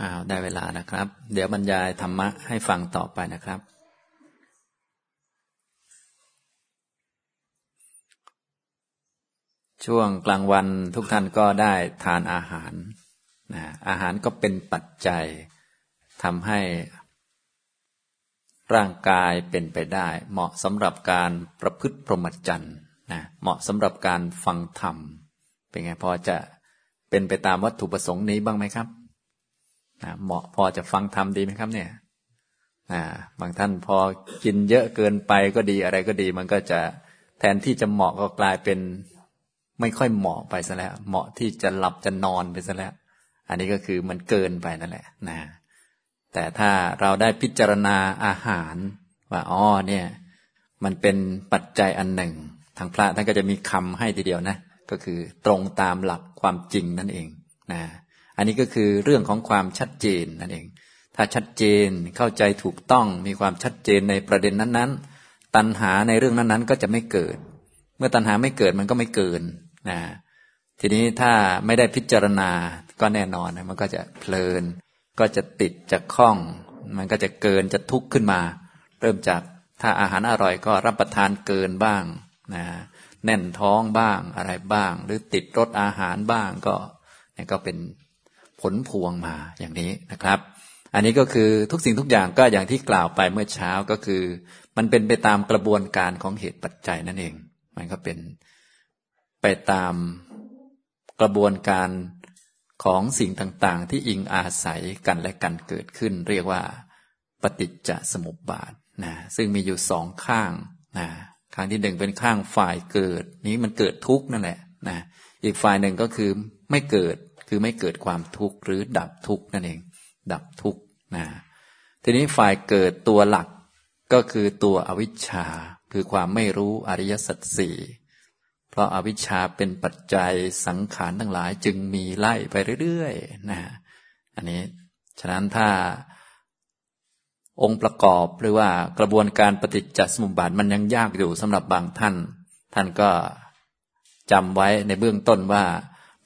อ้าวได้เวลานะครับ เดี๋ยวบรรยายธรรมะให้ฟังต่อไปนะครับ ช่วงกลางวันทุกท่านก็ได้ทานอาหารนะอาหารก็เป็นปัจจัยทำให้ร่างกายเป็นไปได้ เหมาะสำหรับการประพฤติพรหมจรรย์นะเหมาะสำหรับการฟังธรรม เป็นไงพอจะเป็นไปตามวัตถุประสงค์นี้บ้างไหมครับ นะเหมาะพอจะฟังธรรมดีไหมครับ เนี่ยบางท่านพอกินเยอะเกินไปก็ดีอะไรก็ดี มันก็จะแทนที่จะเหมาะก็กลายเป็นไม่ค่อยเหมาะไปซะแล้ว เหมาะที่จะหลับจะนอนไปซะแล้ว อันนี้ก็คือมันเกินไปนั่นแหละนะแต่ถ้าเราได้พิจารณาอาหาร ว่าอ๋อเนี่ย มันเป็นปัจจัยอันหนึ่ง ทางพระท่านก็จะมีคำให้ทีเดียวนะ ก็คือตรงตามหลักความจริงนั่นเองนะ อันนี้ก็คือเรื่องของความชัดเจนนั่นเอง ถ้าชัดเจนเข้าใจถูกต้องมีความชัดเจนในประเด็นนั้นๆ ตัณหาในเรื่องนั้นๆ ก็จะไม่เกิด เมื่อตัณหาไม่เกิดมันก็ไม่เกินนะทีนี้ถ้าไม่ได้พิจารณาก็แน่นอนมันก็จะเพลิน ก็จะติดจะคล้อง มันก็จะเกินจะทุกข์ขึ้นมา เริ่มจากถ้าอาหารอร่อยก็รับประทานเกินบ้างนะแน่นท้องบ้างอะไรบ้าง หรือติดรสอาหารบ้างก็นี่ก็เป็น ผลพวงมาอย่างนี้นะครับ อันนี้ก็คือทุกสิ่งทุกอย่างก็อย่างที่กล่าวไปเมื่อเช้าก็คือ มันเป็นไปตามกระบวนการของเหตุปัจจัยนั่นเอง มันก็เป็นไปตามกระบวนการของสิ่งต่างๆ ที่อิงอาศัยกันและกันเกิดขึ้น เรียกว่าปฏิจจสมุปบาทนะซึ่งมีอยู่สองข้างนะข้างที่หนึ่งเป็นข้างฝ่ายเกิด นี้มันเกิดทุกข์นั่นแหละนะอีกฝ่ายหนึ่งก็คือไม่เกิด คือไม่เกิดความทุกข์หรือดับทุกข์นั่นเอง ดับทุกข์นะทีนี้ฝ่ายเกิดตัวหลักก็คือตัวอวิชชา คือความไม่รู้อริยสัจสี่เพราะอาวิชชาเป็นปัจจัยสังขารทั้งหลายจึงมีไล่ไปเรื่อยๆนะอันนี้ฉะนั้นถ้าองค์ประกอบหรือว่ากระบวนการปฏิจจสมุปบาทมันยังยากอยู่สำหรับบางท่าน ท่านก็จำไว้ในเบื้องต้นว่า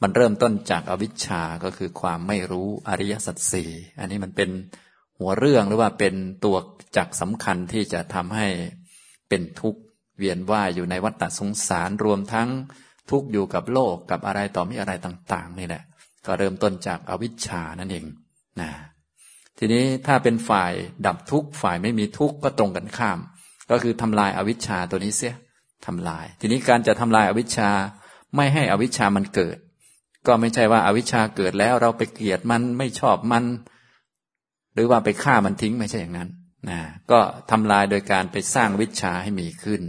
มันเริ่มต้นจากอวิชชาก็คือความไม่รู้อริยสัจสี่อันนี้มันเป็นหัวเรื่องหรือว่าเป็นตัวจักสำคัญที่จะทำให้เป็นทุกข์เวียนว่ายอยู่ในวัฏสงสารรวมทั้งทุกข์อยู่กับโลกกับอะไรต่อมีอะไรต่าง ๆ นี่แหละ ก็เริ่มต้นจากอวิชชานั่นเองนะทีนี้ถ้าเป็นฝ่ายดับทุกข์ฝ่ายไม่มีทุกข์ก็ตรงกันข้าม ก็คือทำลายอาวิชชาตัวนี้เสียทำลาย ทีนี้การจะทำลายอาวิชชาไม่ให้อวิชชามันเกิด ก็ไม่ใช่ว่าอาวิชชาเกิดแล้วเราไปเกลียดมันไม่ชอบมัน หรือว่าไปฆ่ามันทิ้งไม่ใช่อย่างนั้นนะก็ทำลายโดยการไปสร้างวิชาให้มีขึ้น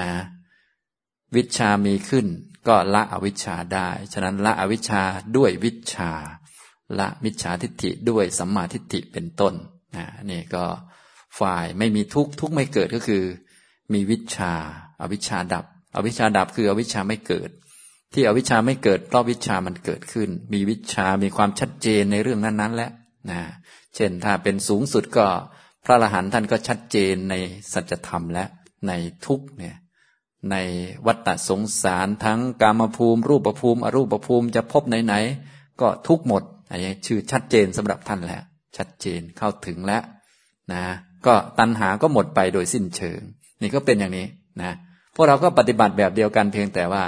นะวิชามีขึ้น ก็ละอวิชชาได้ ฉะนั้นละอวิชชาด้วยวิชา ละมิจฉาทิฏฐิด้วยสัมมาทิฏฐิเป็นต้นนะนี่ก็ฝ่ายไม่มีทุกข์ทุกข์ไม่เกิดก็คือ มีวิชาอาวิชชาดับอวิชชาดับคืออวิชชาไม่เกิด ที่อวิชชาไม่เกิดเพราะวิชามันเกิดขึ้น มีวิชามีความชัดเจนในเรื่องนั้นๆแล้วนะเช่นถ้าเป็นสูงสุดก็พระอรหันต์ท่านก็ชัดเจนในสัจธรรมและในทุกเนี่ยในวัฏสงสารทั้งกามภูมิ รูปภูมิ อรูปภูมิจะพบไหนๆก็ทุกหมดอันนี้ชื่อชัดเจนสำหรับท่านแล้ว ชัดเจนเข้าถึงแล้วนะก็ตัณหาก็หมดไปโดยสิ้นเชิง นี่ก็เป็นอย่างนี้นะพวกเราก็ปฏิบัติแบบเดียวกันเพียงแต่ว่า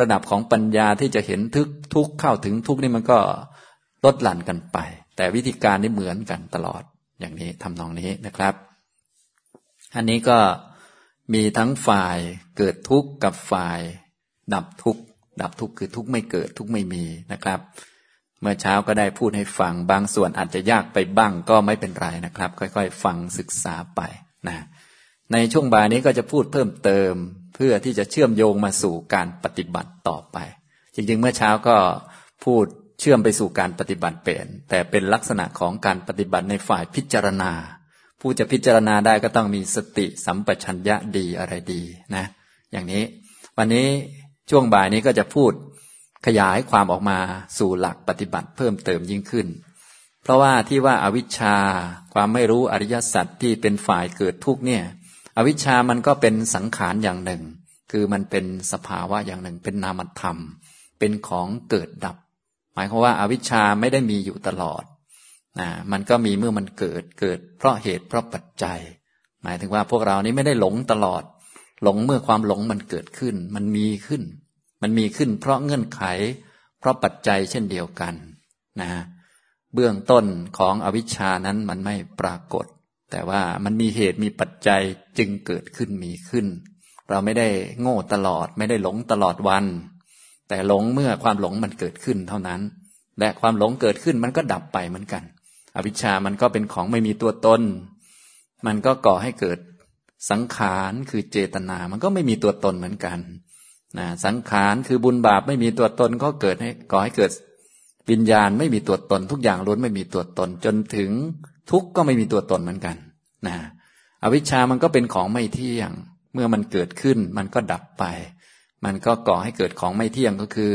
ระดับของปัญญาที่จะเห็นทุกทุกเข้าถึงทุกนี่มันก็ลดหลั่นกันไป แต่วิธีการนี่เหมือนกันตลอดอย่างนี้ทำนองนี้นะครับ อันนี้ก็มีทั้งฝ่ายเกิดทุกข์กับฝ่าย ดับทุกข์ดับทุกข์คือทุกข์ไม่เกิดทุกข์ไม่มีนะครับ เมื่อเช้าก็ได้พูดให้ฟังบางส่วนอาจจะยากไปบ้างก็ไม่เป็นไรนะครับ ค่อยๆ ฟังศึกษาไปนะในช่วงบ่ายนี้ก็จะพูดเพิ่มเติม พื่อที่จะเชื่อมโยงมาสู่การปฏิบัติต่อไป จริงๆ เมื่อเช้าก็พูดเชื่อมไปสู่การปฏิบัติเป็น แต่เป็นลักษณะของการปฏิบัติในฝ่ายพิจารณา ผู้จะพิจารณาได้ก็ต้องมีสติสัมปชัญญะดีอะไรดีนะ อย่างนี้ วันนี้ช่วงบ่ายนี้ก็จะพูดขยายความออกมาสู่หลักปฏิบัติเพิ่มเติมยิ่งขึ้น เพราะว่าที่ว่าอาวิชชา ความไม่รู้อริยสัจที่เป็นฝ่ายเกิดทุกเนี่ย อวิชามันก็เป็นสังขารอย่างหนึ่ง คือมันเป็นสภาวะอย่างหนึ่ง เป็นนามธรรม เป็นของเกิดดับ หมายความว่าอาวิชชาไม่ได้มีอยู่ตลอดนะมันก็มีเมื่อมันเกิดเกิด เพราะเหตุเพราะปัจจัย หมายถึงว่าพวกเรานี้ไม่ได้หลงตลอด หลงเมื่อความหลงมันเกิดขึ้น มันมีขึ้น มันมีขึ้น เพราะเงื่อนไข เพราะปัจจัยเช่นเดียวกันนะเบื้องต้นของอวิชานั้นมันไม่ปรากฏ แต่ว่ามันมีเหตุมีปัจจัยจึงเกิดขึ้นมีขึ้น เราไม่ได้โง่ตลอด ไม่ได้หลงตลอดวัน แต่หลงเมื่อความหลงมันเกิดขึ้นเท่านั้น และความหลงเกิดขึ้นมันก็ดับไปเหมือนกัน อวิชามันก็เป็นของไม่มีตัวตนมันก็ก่อให้เกิดสังขารคือเจตนา มันก็ไม่มีตัวตนเหมือนกันนะสังขารคือบุญบาปไม่มีตัวตนก็เกิดให้ก่อให้เกิดวิญญาณไม่มีตัวตน ทุกอย่างล้วนไม่มีตัวตนจนถึง ทุกข์ก็ไม่มีตัวตนเหมือนกันนะอวิชชามันก็เป็นของไม่เที่ยง เมื่อมันเกิดขึ้นมันก็ดับไป มันก็ก่อให้เกิดของไม่เที่ยงก็คือ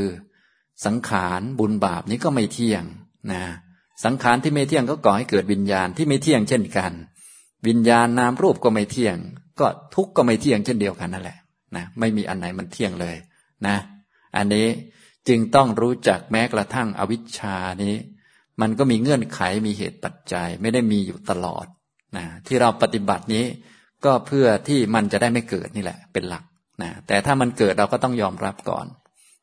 สังขารบุญบาปนี้ก็ไม่เที่ยงนะสังขารที่ไม่เที่ยงก็ก่อให้เกิดวิญญาณที่ไม่เที่ยงเช่นกัน วิญญาณนามรูปก็ไม่เที่ยง ก็ทุกข์ก็ไม่เที่ยงเช่นเดียวกันนั่นแหละนะไม่มีอันไหนมันเที่ยงเลยนะ อันนี้จึงต้องรู้จักแม้กระทั่งอวิชชานี้ มันก็มีเงื่อนไขมีเหตุปัจจัยไม่ได้มีอยู่ตลอดนะที่เราปฏิบัตินี้ก็เพื่อที่มันจะได้ไม่เกิดนี่แหละ เป็นหลักนะแต่ถ้ามันเกิดเราก็ต้องยอมรับก่อน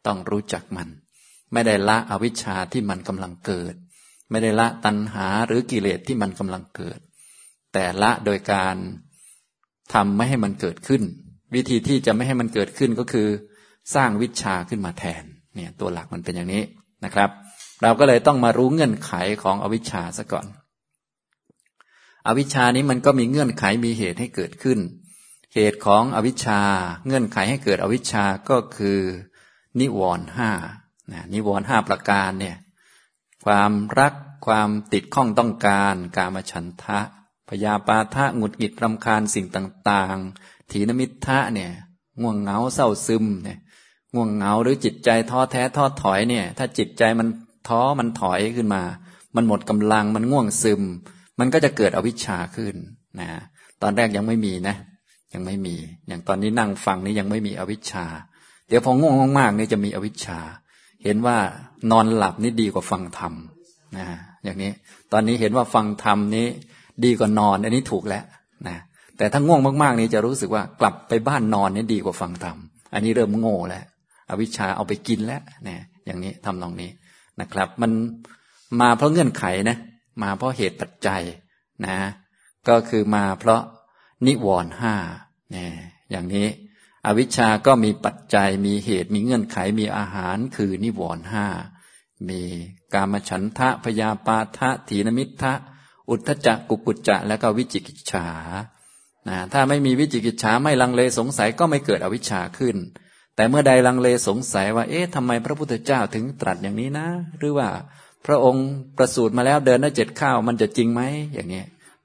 ต้องรู้จักมัน ไม่ได้ละอวิชชาที่มันกำลังเกิด ไม่ได้ละตัณหาหรือกิเลสที่มันกำลังเกิด แต่ละโดยการทำไม่ให้มันเกิดขึ้น วิธีที่จะไม่ให้มันเกิดขึ้นก็คือ สร้างวิชาขึ้นมาแทนเนี่ยตัวหลักมันเป็นอย่างนี้นะครับ เราก็เลยต้องมารู้เงื่อนไขของอวิชชาซะก่อน อวิชชานี้มันก็มีเงื่อนไขมีเหตุให้เกิดขึ้น เหตุของอวิชชา เงื่อนไขให้เกิดอวิชชาก็คือ นิวรณ์ห้านิวรณ์ห้าประการเนี่ยความรักความติดข้องต้องการ กามฉันทะ พยาปาทะหงุดหงิดรำคาญสิ่งต่างๆ ถีนมิทะเนี่ยง่วงเหงาเศร้าซึมเนี่ยง่วงเหงาหรือจิตใจท้อแท้ท้อถอยเนี่ย ถ้าจิตใจมัน ท้อมันถอยขึ้นมา มันหมดกำลังมันง่วงซึม มันก็จะเกิดอวิชชาขึ้นนะตอนแรกยังไม่มีนะ ยังไม่มี อย่างตอนนี้นั่งฟังนี้ยังไม่มีอวิชชา เดี๋ยวพอง่วงมากๆนี่จะมีอวิชชา เห็นว่านอนหลับนี่ดีกว่าฟังธรรมนะอย่างนี้ตอนนี้เห็นว่าฟังธรรมนี้ดีกว่านอน อันนี้ถูกแล้วนะแต่ถ้าง่วงมากๆนี่จะรู้สึกว่ากลับไปบ้านนอนนี่ดีกว่าฟังธรรมอันนี้เริ่มโง่แล้วอวิชชาเอาไปกินแล้วนี่อย่างนี้ทำนองนี้ นะครับ มันมาเพราะเงื่อนไขนะ มาเพราะเหตุปัจจัยนะ ก็คือมาเพราะนิวรณ์ห้าเนี่ย อย่างนี้ อวิชชาก็มีปัจจัย มีเหตุ มีเงื่อนไข มีอาหาร คือนิวรณ์ห้า มีกามฉันทะพยาปาทะถีนมิทะอุทธจักกุกุจจะ แล้วก็วิจิกิจฉานะถ้าไม่มีวิจิกิจฉาไม่ลังเลสงสัยก็ไม่เกิดอวิชชาขึ้น แต่เมื่อใดลังเลสงสัยว่า เอ๊ะทำไมพระพุทธเจ้าถึงตรัสอย่างนี้นะ หรือว่าพระองค์ประสูติมาแล้วเดินได้เจ็ดข้าวมันจะจริงไหมอย่างนี้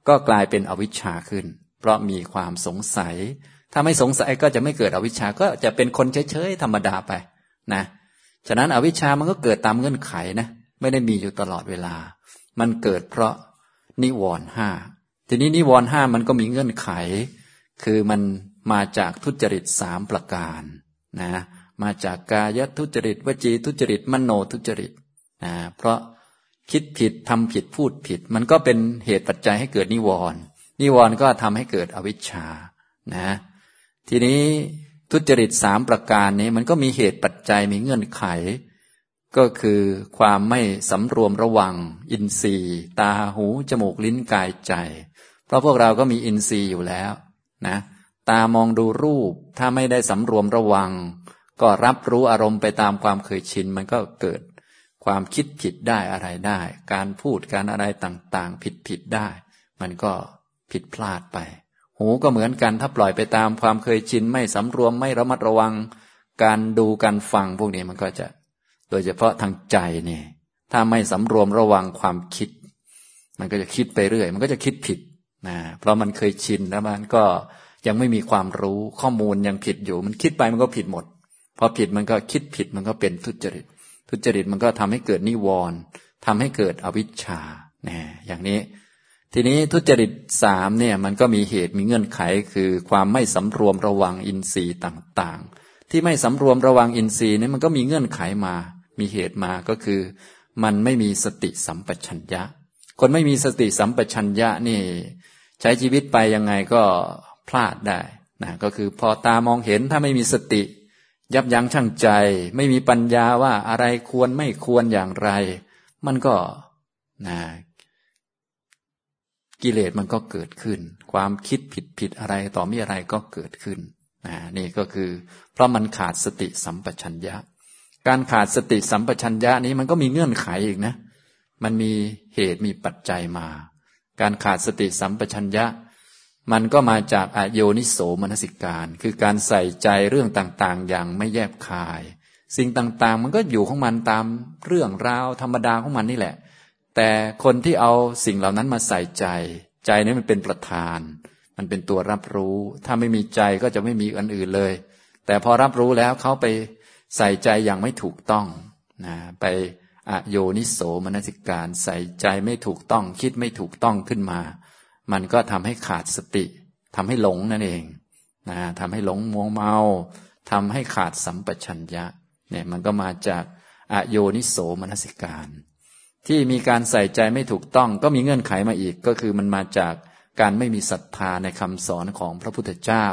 ก็กลายเป็นอวิชชาขึ้น เพราะมีความสงสัย ถ้าไม่สงสัยก็จะไม่เกิดอวิชชาก็จะเป็นคนเฉยๆธรรมดาไปนะฉะนั้นอวิชชามันก็เกิดตามเงื่อนไขนะไม่ได้มีอยู่ตลอดเวลา มันเกิดเพราะนิวรณ์ห้าทีนี้นิวรณ์ห้ามันก็มีเงื่อนไข คือมันมาจากทุจริตสามประการ นะมาจากกายทุจริตวจีทุจริตมโนทุจริตนะเพราะคิดผิดทำผิดพูดผิด มันก็เป็นเหตุปัจจัยให้เกิดนิวรณ์นิวรณ์ก็ทำให้เกิดอวิชชานะทีนี้ทุจริตสามประการนี้ มันก็มีเหตุปัจจัยมีเงื่อนไข ก็คือความไม่สำรวมระวัง อินทรีย์ ตาหู จมูกลิ้นกายใจ เพราะพวกเราก็มีอินทรีย์อยู่แล้ว นะ ตามองดูรูป ถ้าไม่ได้สำรวมระวัง ก็รับรู้อารมณ์ไปตามความเคยชิน มันก็เกิดความคิดผิดได้อะไรได้ การพูดการอะไรต่างๆ ผิดผิดได้ มันก็ผิดพลาดไป หูก็เหมือนกันถ้าปล่อยไปตามความเคยชิน ไม่สำรวมไม่ระมัดระวัง การดูการฟังพวกนี้มันก็จะ โดยเฉพาะทางใจนี่ถ้าไม่สำรวมระวังความคิด มันก็จะคิดไปเรื่อย มันก็จะคิดผิดนะเพราะมันเคยชินแล้วมันก็ ยังไม่มีความรู้ข้อมูลยังผิดอยู่ มันคิดไปมันก็ผิดหมด พอผิดมันก็คิดผิดมันก็เป็นทุจริต ทุจริตมันก็ทำให้เกิดนิวรณ์ทำให้เกิดอวิชชาแน่อย่างนี้ ทีนี้ทุจริตสามเนี่ยมันก็มีเหตุมีเงื่อนไขคือความไม่สำรวมระวังอินทรีย์ต่างๆ ที่ไม่สำรวมระวังอินทรีย์นี่มันก็มีเงื่อนไขมา มีเหตุมาก็คือ มันไม่มีสติสัมปชัญญะ คนไม่มีสติสัมปชัญญะนี่ ใช้ชีวิตไปยังไงก็ พลาดได้นะก็คือพอตามองเห็นถ้าไม่มีสติ ยับยั้งชั่งใจ ไม่มีปัญญาว่าอะไรควรไม่ควรอย่างไร มันก็นะกิเลสมันก็เกิดขึ้น ความคิดผิดผิดอะไรต่อมีอะไรก็เกิดขึ้นนะนี่ก็คือ เพราะมันขาดสติสัมปชัญญะ การขาดสติสัมปชัญญะนี้มันก็มีเงื่อนไขอีกนะ มันมีเหตุมีปัจจัยมา การขาดสติสัมปชัญญะ มันก็มาจากอโยนิโสมนสิการ คือการใส่ใจเรื่องต่างๆ อย่างไม่แยบคาย สิ่งต่างๆ มันก็อยู่ของมันตามเรื่องราวธรรมดาของมันนี่แหละ แต่คนที่เอาสิ่งเหล่านั้นมาใส่ใจ ใจนี้มันเป็นประธาน มันเป็นตัวรับรู้ ถ้าไม่มีใจก็จะไม่มีอันอื่นเลย แต่พอรับรู้แล้วเขาไปใส่ใจอย่างไม่ถูกต้องนะไปอโยนิโสมนสิการ ใส่ใจไม่ถูกต้อง คิดไม่ถูกต้องขึ้นมา มันก็ทำให้ขาดสติทำให้หลงนั่นเองนะทำให้หลงมัวเมาทำให้ขาดสัมปชัญญะเนี่ยมันก็มาจากอโยนิโสมนสิการ ที่มีการใส่ใจไม่ถูกต้อง ก็มีเงื่อนไขมาอีกก็คือมันมาจากการไม่มีศรัทธาในคำสอนของพระพุทธเจ้า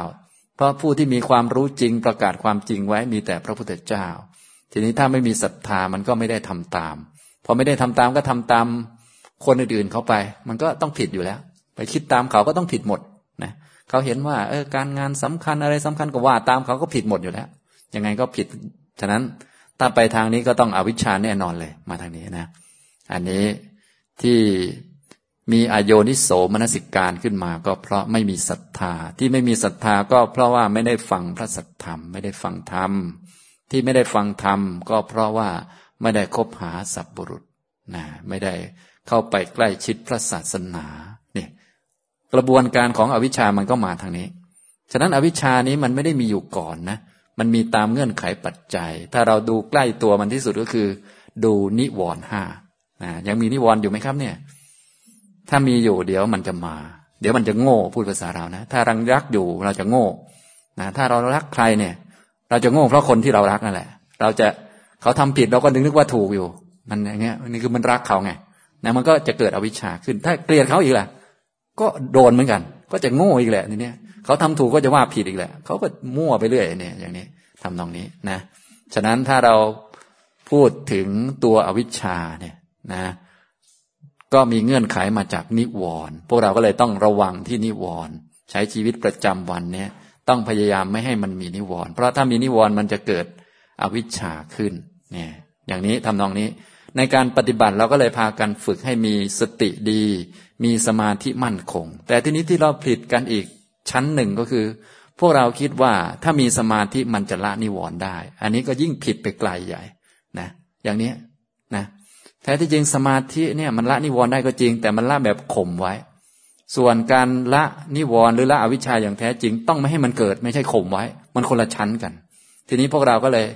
เพราะผู้ที่มีความรู้จริงประกาศความจริงไว้มีแต่พระพุทธเจ้า ทีนี้ถ้าไม่มีศรัทธามันก็ไม่ได้ทำตามพอไม่ได้ทำตามก็ทำตามคนอื่นๆเขาไป มันก็ต้องผิดอยู่แล้ว ไปคิดตามเขาก็ต้องผิดหมดนะเขาเห็นว่าเออการงานสำคัญอะไรสำคัญก็ว่าตามเขาก็ผิดหมดอยู่แล้ว ยังไงก็ผิด ฉะนั้นถ้าไปทางนี้ก็ต้องอวิชชาแน่นอนเลยมาทางนี้นะ อันนี้ที่มีอโยนิโสมนสิการขึ้นมา ก็เพราะไม่มีศรัทธา ที่ไม่มีศรัทธาก็เพราะว่าไม่ได้ฟังพระสัทธรรม ไม่ได้ฟังธรรม ที่ไม่ได้ฟังธรรม ก็เพราะว่าไม่ได้คบหาสัพบุรุษนะไม่ได้เข้าไปใกล้ชิดพระศาสนา กระบวนการของอวิชามันก็มาทางนี้ ฉะนั้นอวิชานี้มันไม่ได้มีอยู่ก่อนนะ มันมีตามเงื่อนไขปัจจัย ถ้าเราดูใกล้ตัวมันที่สุดก็คือ ดูนิวรณ์ห้านะยังมีนิวรณ์อยู่ไหมครับเนี่ย ถ้ามีอยู่เดี๋ยวมันจะมา เดี๋ยวมันจะโง่พูดภาษาเรานะ ถ้ารังรักอยู่เราจะโง่นะถ้าเรารักใครเนี่ย เราจะโง่เพราะคนที่เรารักนั่นแหละ เราจะเขาทำผิดเราก็นึกว่าถูกอยู่ มันอย่างเงี้ยนี่คือมันรักเขาไงนะมันก็จะเกิดอวิชชาขึ้น ถ้าเกลียดเขาอีกล่ะ ก็โดนเหมือนกัน ก็จะโง่อีกแหละนี่เนี่ยเขาทำถูกก็จะว่าผิดอีกแหละเขาก็มั่วไปเรื่อยเนี่ยอย่างนี้ทำตรงนี้นะฉะนั้นถ้าเราพูดถึงตัวอวิชชาเนี่ยนะ ก็มีเงื่อนไขมาจากนิวรณ์พวกเราก็เลยต้องระวังที่นิวรณ์ใช้ชีวิตประจำวันเนี้ยต้องพยายามไม่ให้มันมีนิวรณ์เพราะถ้ามีนิวรณ์มันจะเกิดอวิชชาขึ้นเนี่ยอย่างนี้ทำนองนี้ ในการปฏิบัติเราก็เลยพากันฝึกให้มีสติดี มีสมาธิมั่นคง แต่ทีนี้ที่เราผิดกันอีกชั้นหนึ่งก็คือ พวกเราคิดว่าถ้ามีสมาธิมันจะละนิวรณ์ได้ อันนี้ก็ยิ่งผิดไปไกลใหญ่นะอย่างนี้นะแท้ที่จริงสมาธิเนี่ยมันละนิวรณ์ได้ก็จริง แต่มันละแบบข่มไว้ ส่วนการละนิวรณ์หรือละอวิชชาอย่างแท้จริง ต้องไม่ให้มันเกิดไม่ใช่ข่มไว้ มันคนละชั้นกัน ทีนี้พวกเราก็เลย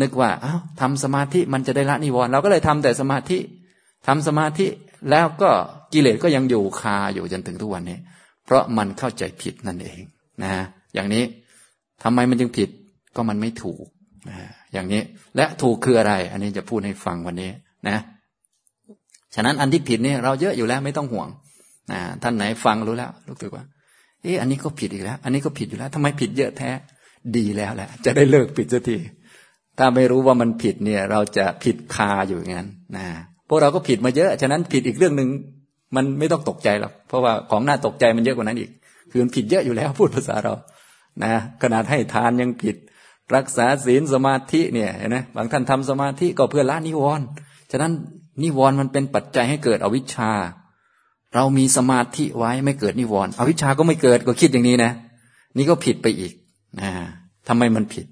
นึกว่าอ้าวทำสมาธิมันจะได้ละนิวรณ์เราก็เลยทำแต่สมาธิทำสมาธิ แล้วก็กิเลสก็ยังอยู่คาอยู่จนถึงทุกวันนี้ เพราะมันเข้าใจผิดนั่นเองนะอย่างนี้ทำไมมันจึงผิดก็มันไม่ถูกนะอย่างนี้และถูกคืออะไร อันนี้จะพูดให้ฟังวันนี้นะฉะนั้นอันที่ผิดนี่เราเยอะอยู่แล้วไม่ต้องห่วงนะท่านไหนฟังรู้แล้วรู้สึกว่า เอออันนี้ก็ผิดอีกแล้ว อันนี้ก็ผิดอยู่แล้วทำไมผิดเยอะแท้ ดีแล้วแหละ จะได้เลิกผิดสักทีถ้าไม่รู้ว่ามันผิดเนี่ย เราจะผิดคาอยู่อย่างนั้นนะ พวกเราก็ผิดมาเยอะ ฉะนั้นผิดอีกเรื่องหนึ่งมันไม่ต้องตกใจหรอก เพราะว่าของน่าตกใจมันเยอะกว่านั้นอีก คือมันผิดเยอะอยู่แล้วพูดภาษาเรา นะ ขนาดให้ทานยังผิด รักษาศีลสมาธิเนี่ยนะบางท่านทำสมาธิก็เพื่อละนิวรณ์ ฉะนั้นนิวรณ์มันเป็นปัจจัยให้เกิดอวิชชา เรามีสมาธิไว้ไม่เกิดนิวรณ์ อวิชชาก็ไม่เกิดก็คิดอย่างนี้นะ นี่ก็ผิดไปอีกนะทำไมมันผิด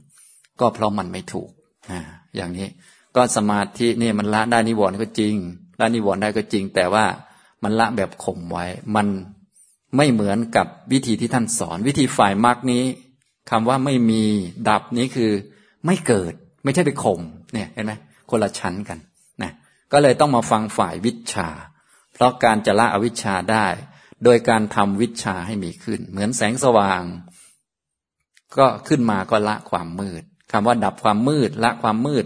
ก็เพราะมันไม่ถูกนะอย่างนี้ ก็สมาธินี่มันละได้นิวรณ์ก็จริงละนิวรณ์ได้ก็จริง แต่ว่ามันละแบบข่มไว้ มันไม่เหมือนกับวิธีที่ท่านสอน วิธีฝ่ายมรรคนี้คำว่าไม่มีดับนี้คือ ไม่เกิด ไม่ใช่ไปข่มเนี่ยเห็นไหมคนละชั้นกันนะก็เลยต้องมาฟังฝ่ายวิชา เพราะการจะละอวิชชาได้ โดยการทำวิชาให้มีขึ้น เหมือนแสงสว่าง ก็ขึ้นมาก็ละความมืดคำว่าดับความมืด ละความมืด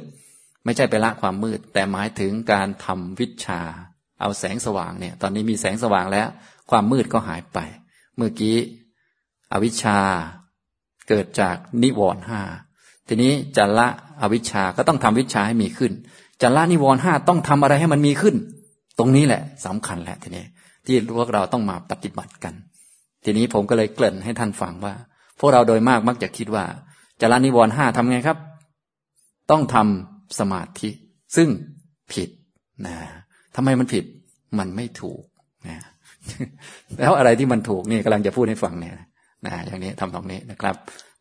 ไม่ใช่ไปละความมืด แต่หมายถึงการทำวิชา เอาแสงสว่างเนี่ย ตอนนี้มีแสงสว่างแล้ว ความมืดก็หายไป เมื่อกี้ อวิชชาเกิดจากนิวรณ์ห้าทีนี้จะละอวิชชาก็ต้องทำวิชาให้มีขึ้น จะละนิวรณ์ห้าต้องทำอะไรให้มันมีขึ้น ตรงนี้แหละสำคัญแหละทีนี้ ที่พวกเราต้องมาปฏิบัติกัน ทีนี้ผมก็เลยเกริ่นให้ท่านฟังว่า พวกเราโดยมากมักจะคิดว่า จะละนิวรณ์ห้าทำไงครับ ต้องทำ สมาธิ ซึ่งผิดนะทำไมมันผิดมันไม่ถูกนะแล้วอะไรที่มันถูกนี่กำลังจะพูดให้ฟังเนี่ยนะอย่างนี้ทำตรงนี้นะครับ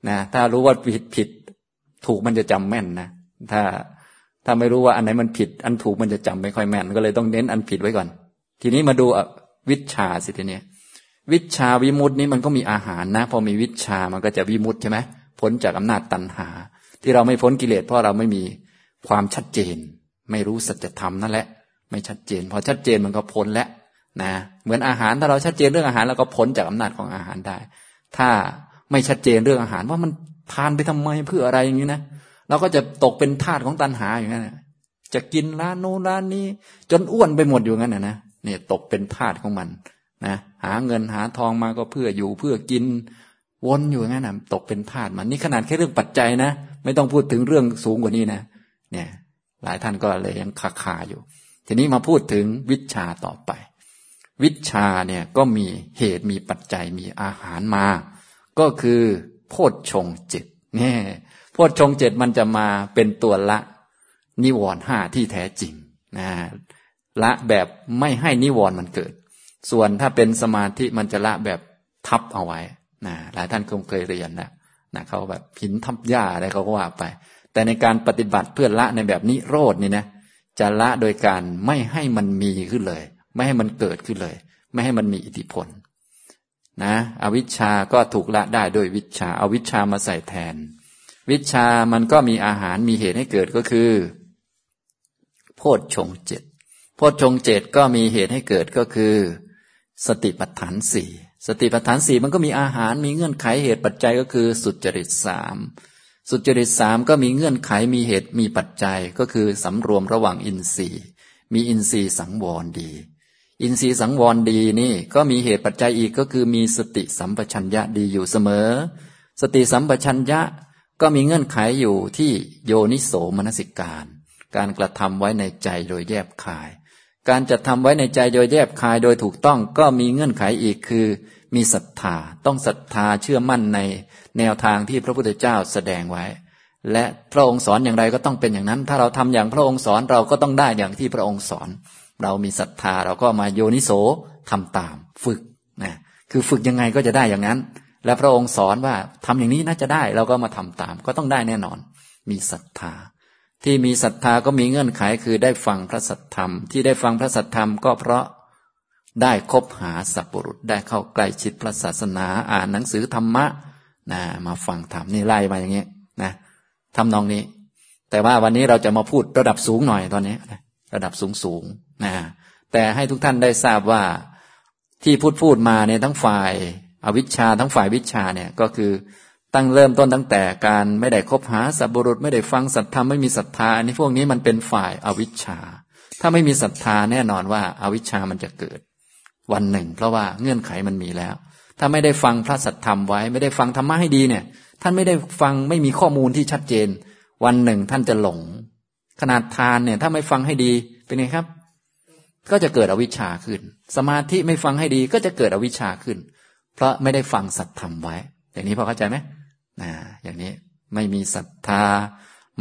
นะถ้ารู้ว่าผิดผิด ถูกมันจะจำแม่นนะถ้าถ้าไม่รู้ว่าอันไหนมันผิด อันถูกมันจะจำไม่ค่อยแม่น ก็เลยต้องเน้นอันผิดไว้ก่อน ทีนี้มาดูวิชาสิทีนี้วิชาวิมุตินี้มันก็มีอาหารนะ พอมีวิชามันก็จะวิมุติใช่ไหมพ้นจากอำนาจตัณหา ที่เราไม่พ้นกิเลสเพราะเราไม่มี ความชัดเจน ไม่รู้สัจธรรมนั่นแหละ ไม่ชัดเจน พอชัดเจนมันก็พ้นแล้วนะเหมือนอาหารถ้าเราชัดเจนเรื่องอาหารเราก็พ้นจากอำนาจของอาหารได้ ถ้าไม่ชัดเจนเรื่องอาหารว่ามันทานไปทำไมเพื่ออะไรอย่างนี้นะเราก็จะตกเป็นทาสของตัณหาอย่างนั้นจะกินร้านโน้นร้านนี้ จนอ้วนไปหมดอยู่งั้นนะนะเนี่ยตกเป็นทาสของมันนะหาเงินหาทองมาก็เพื่ออยู่เพื่อกินวนอยู่งั้นนะตกเป็นทาสมันนี่ขนาดแค่เรื่องปัจจัยนะ ไม่ต้องพูดถึงเรื่องสูงกว่านี้นะ เนี่ย หลายท่านก็เลยยังคาคาอยู่ ทีนี้มาพูดถึงวิชาต่อไป วิชาเนี่ยก็มีเหตุมีปัจจัยมีอาหารมา ก็คือโพชฌงเจ็ดเนี่ยโพชฌงเจ็ดมันจะมาเป็นตัวละนิวรณ์ห้าที่แท้จริงนะละแบบไม่ให้นิวรณ์มันเกิด ส่วนถ้าเป็นสมาธิมันจะละแบบทับเอาไว้นะหลายท่านคงเคยเรียนนะนะเขาแบบหินทับหญ้าอะไรเขาก็ว่าไป แต่ในการปฏิบัติเพื่อละในแบบนิโรดนี่นะจะละโดยการไม่ให้มันมีขึ้นเลย ไม่ให้มันเกิดขึ้นเลย ไม่ให้มันมีอิทธิพล นะ อวิชชาก็ถูกละได้โดยวิชาเอาวิชามาใส่แทน วิชามันก็มีอาหารมีเหตุให้เกิดก็คือ โพชฌงเจ็ดโพชฌงเจ็ดก็มีเหตุให้เกิดก็คือ สติปัฏฐานสี่สติปัฏฐานสี่มันก็มีอาหารมีเงื่อนไขเหตุปัจจัยก็คือ สุจริตสาม สุจริตสามก็มีเงื่อนไขมีเหตุมีปัจจัยก็คือสำรวมระหว่างอินทรีย์ มีอินทรีย์สังวรดี อินทรีย์สังวรดีนี่ก็มีเหตุปัจจัยอีกก็คือมีสติสัมปชัญญะดีอยู่เสมอ สติสัมปชัญญะก็มีเงื่อนไขอยู่ที่โยนิโสมนสิการ การกระทำไว้ในใจโดยแยบคาย การจะทำไว้ในใจโดยแยบคายโดยถูกต้องก็มีเงื่อนไขอีกคือ มีศรัทธาต้องศรัทธาเชื่อมั่นใน แนวทางที่พระพุทธเจ้าแสดงไว้ และพระองค์สอนอย่างไรก็ต้องเป็นอย่างนั้น ถ้าเราทำอย่างพระองค์สอนเราก็ต้องได้อย่างที่พระองค์สอน เรามีศรัทธาเราก็มาโยนิโสทำตามฝึกนะคือฝึกยังไงก็จะได้อย่างนั้น และพระองค์สอนว่าทำอย่างนี้น่าจะได้เราก็มาทำตาม ก็ต้องได้แน่นอน มีศรัทธา ที่มีศรัทธาก็มีเงื่อนไขคือได้ฟังพระสัทธรรม ที่ได้ฟังพระสัทธรรมก็เพราะได้คบหาสัพปรุษได้เข้าใกล้ชิดพระศาสนาอ่านหนังสือธรรมะ นะมาฟังธรรมนี่ไล่มาอย่างนี้นะทำนองนี้ แต่ว่าวันนี้เราจะมาพูดระดับสูงหน่อยตอนนี้ระดับสูงสูงนะแต่ให้ทุกท่านได้ทราบว่าที่พูดพูดมาเนี่ยทั้งฝ่ายอวิชชาทั้งฝ่ายวิชาเนี่ยก็คือตั้งเริ่มต้นตั้งแต่การไม่ได้คบหาสัพบุรุษไม่ได้ฟังสัทธรรมไม่มีศรัทธาอันนี้พวกนี้มันเป็นฝ่ายอาวิชชา ถ้าไม่มีศรัทธาแน่นอนว่าอาวิชชามันจะเกิดวันหนึ่ง เพราะว่าเงื่อนไขมันมีแล้ว ถ้าไม่ได้ฟังพระสัทธรรมไว้ ไม่ได้ฟังธรรมะให้ดีเนี่ย ท่านไม่ได้ฟังไม่มีข้อมูลที่ชัดเจน วันหนึ่งท่านจะหลง ขนาดทานเนี่ย ถ้าไม่ฟังให้ดีเป็นไงครับ ก็จะเกิดอวิชชาขึ้น สมาธิไม่ฟังให้ดีก็จะเกิดอวิชชาขึ้น เพราะไม่ได้ฟังสัตธรรมไว้ อย่างนี้พอเข้าใจไหมนะอย่างนี้ไม่มีศรัทธา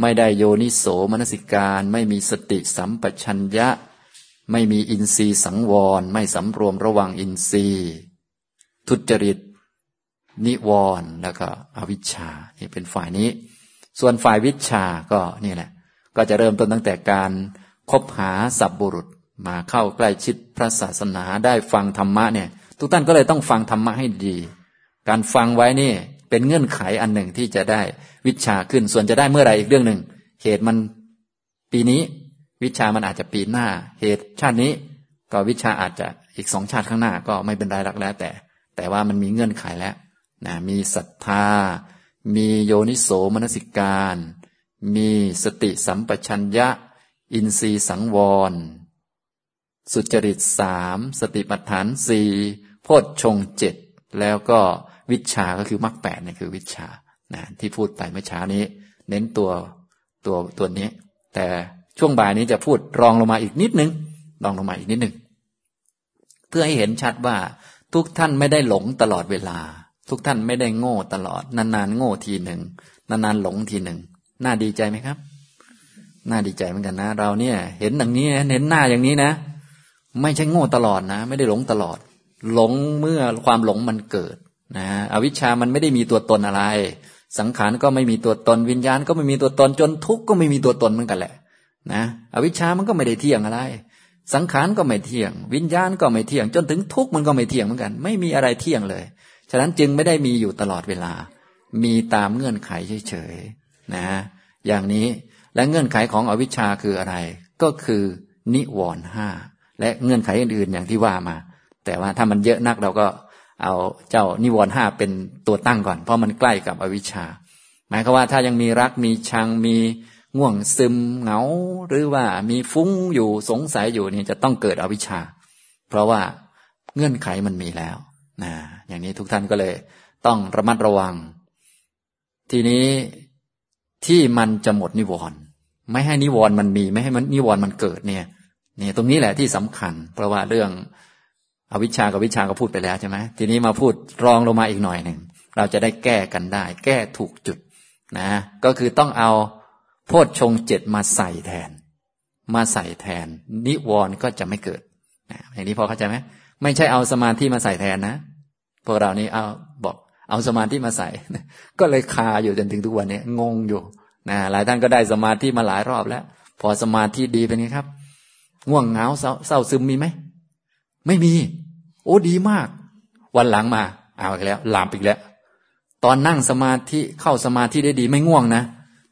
ไม่ได้โยนิโสมนสิการ ไม่มีสติสัมปชัญญะ ไม่มีอินทรีย์สังวร ไม่สำรวมระวังอินทรีย์ ทุจริต นิวรณ์แล้วก็อวิชชานี่เป็นฝ่ายนี้ ส่วนฝ่ายวิชาก็นี่แหละ ก็จะเริ่มต้นตั้งแต่การคบหาสับบุรุษมาเข้าใกล้ชิดพระศาสนาได้ฟังธรรมะเนี่ย ทุกท่านก็เลยต้องฟังธรรมะให้ดี การฟังไว้นี่เป็นเงื่อนไขอันหนึ่งที่จะได้วิชาขึ้น ส่วนจะได้เมื่อไหร่อีกเรื่องหนึ่งเหตุมันปีนี้ วิชามันอาจจะปีหน้า เหตุชาตินี้ ก็วิชาอาจจะอีกสองชาติข้างหน้าก็ไม่เป็นไรรักแล้วแต่ แต่ว่ามันมีเงื่อนไขแล้วนะมีศรัทธา มีโยนิโสมนสิการ มีสติสัมปชัญญะ อินทรีย์สังวร สุจริตสามสติปัฏฐานสี่โพชฌงเจ็ดแล้วก็วิชาก็คือมรรคแปดนี่คือวิชานะที่พูดไปเมื่อเช้านี้ เน้นตัวตัวตัวนี้ แต่ช่วงบ่ายนี้จะพูดรองลงมาอีกนิดนึงรองลงมาอีกนิดนึง เพื่อให้เห็นชัดว่า ทุกท่านไม่ได้หลงตลอดเวลา ทุกท่านไม่ได้โง่ตลอด นานๆโง่ทีหนึ่งนานๆหลงทีหนึ่งน่าดีใจไหมครับน่าดีใจเหมือนกันนะ เราเนี่ย เห็นอย่างนี้เห็นหน้าอย่างนี้นะ ไม่ใช่โง่ตลอดนะ ไม่ได้หลงตลอด หลงเมื่อความหลงมันเกิดนะอวิชชามันไม่ได้มีตัวตนอะไร สังขารก็ไม่มีตัวตนวิญญาณก็ไม่มีตัวตนจนทุกข์ก็ไม่มีตัวตนเหมือนกันแหละนะอวิชชามันก็ไม่ได้เที่ยงอะไร สังขารก็ไม่เที่ยง วิญญาณก็ไม่เที่ยง จนถึงทุกข์มันก็ไม่เที่ยงเหมือนกัน ไม่มีอะไรเที่ยงเลย ฉะนั้นจึงไม่ได้มีอยู่ตลอดเวลา มีตามเงื่อนไขเฉยๆนะ อย่างนี้และเงื่อนไขของอวิชชาคืออะไร ก็คือนิวรณ์ห้าและเงื่อนไขอื่นๆอย่างที่ว่ามา แต่ว่าถ้ามันเยอะนักเราก็เอาเจ้านิวรณ์ห้าเป็นตัวตั้งก่อน เพราะมันใกล้กับอวิชชา หมายความว่าถ้ายังมีรักมีชังมี ง่วงซึมเหงา หรือว่ามีฟุ้งอยู่สงสัยอยู่นี่จะต้องเกิดอวิชชา เพราะว่าเงื่อนไขมันมีแล้วนะอย่างนี้ทุกท่านก็เลย ต้องระมัดระวัง ทีนี้ที่มันจะหมดนิวรณ์ไม่ให้นิวรณ์มันมี ไม่ให้มันนิวรณ์มันเกิดเนี่ยนี่ตรงนี้แหละที่สำคัญ เพราะว่าเรื่องอวิชากับวิชาก็พูดไปแล้วใช่ไหมทีนี้มาพูดรองลงมาอีกหน่อยหนึ่งเราจะได้แก้กันได้ แก้ถูกจุดนะ ก็คือต้องเอา โพชฌงเจ็ดมาใส่แทน มาใส่แทน นิวรณ์ก็จะไม่เกิดนะอย่างนี้พอเข้าใจไหมไม่ใช่เอาสมาธิมาใส่แทนนะพวกเรานี่เอาบอกเอาสมาธิมาใส่ ก็เลยคาอยู่จนถึงทุกวันนี้งงอยู่นะหลายท่านก็ได้สมาธิมาหลายรอบแล้ว พอสมาธิดีเป็นไงครับ ง่วงเหงาเศร้าซึมมีไหมไม่มี โอ้ดีมาก วันหลังมาเอาอีกแล้วหลามอีกแล้ว ตอนนั่งสมาธิเข้าสมาธิได้ดีไม่ง่วงนะ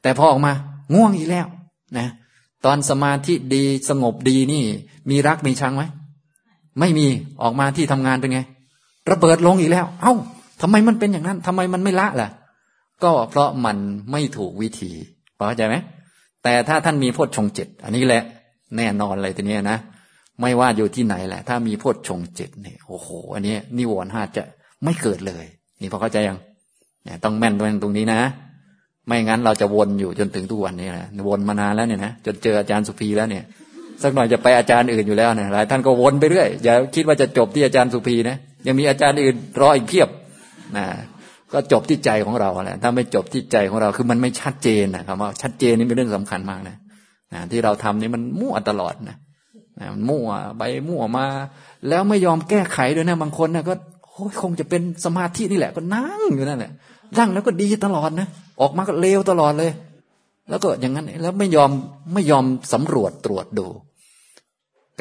แต่พอออกมา ง่วงอีกแล้วนะตอนสมาธิดีสงบดีนี่ มีรักมีชังไหมไม่มีออกมาที่ทำงานเป็นไง ระเบิดลงอีกแล้ว เอา้าทำไมมันเป็นอย่างนั้นทำไมมันไม่ละล่ะ ก็เพราะมันไม่ถูกวิธีเข้าใจไหมแต่ถ้าท่านมีพจชงเจ็ดอันนี้แหละ แน่นอนเลยทีนี้นะไม่ว่าอยู่ที่ไหนแหละ ถ้ามีพจชงเจ็ดเนี่ยโอ้โห อันนี้นิวรณ์ห้าจะไม่เกิดเลย นี่พอเข้าใจยังเนี่ยต้องแม่นตรงนี้นะ ไม่งั้นเราจะวนอยู่จนถึงทุกวันนี้แหละวนมานานแล้วเนี่ยนะจนเจออาจารย์สุภีแล้วเนี่ย สักหน่อยจะไปอาจารย์อื่นอยู่แล้วเนี่ยหลายท่านก็วนไปเรื่อยอย่าคิดว่าจะจบที่อาจารย์สุภีนะยังมีอาจารย์อื่นรออีกเพียบนะก็จบที่ใจของเราแหละถ้าไม่จบที่ใจของเราคือมันไม่ชัดเจนนะครับว่าชัดเจนนี่เป็นเรื่องสำคัญมากนะนะที่เราทำนี่มันมั่วตลอดนะนะมั่วไปมั่วมา แล้วไม่ยอมแก้ไขด้วยนะบางคนนะก็โอ้ยคงจะเป็นสมาธินี่แหละก็นั่งอยู่นั่นแหละ นั่งแล้วก็ดีตลอดนะออกมาก็เลวตลอดเลย แล้วก็อย่างนั้นแล้วไม่ยอมไม่ยอมสำรวจตรวจดู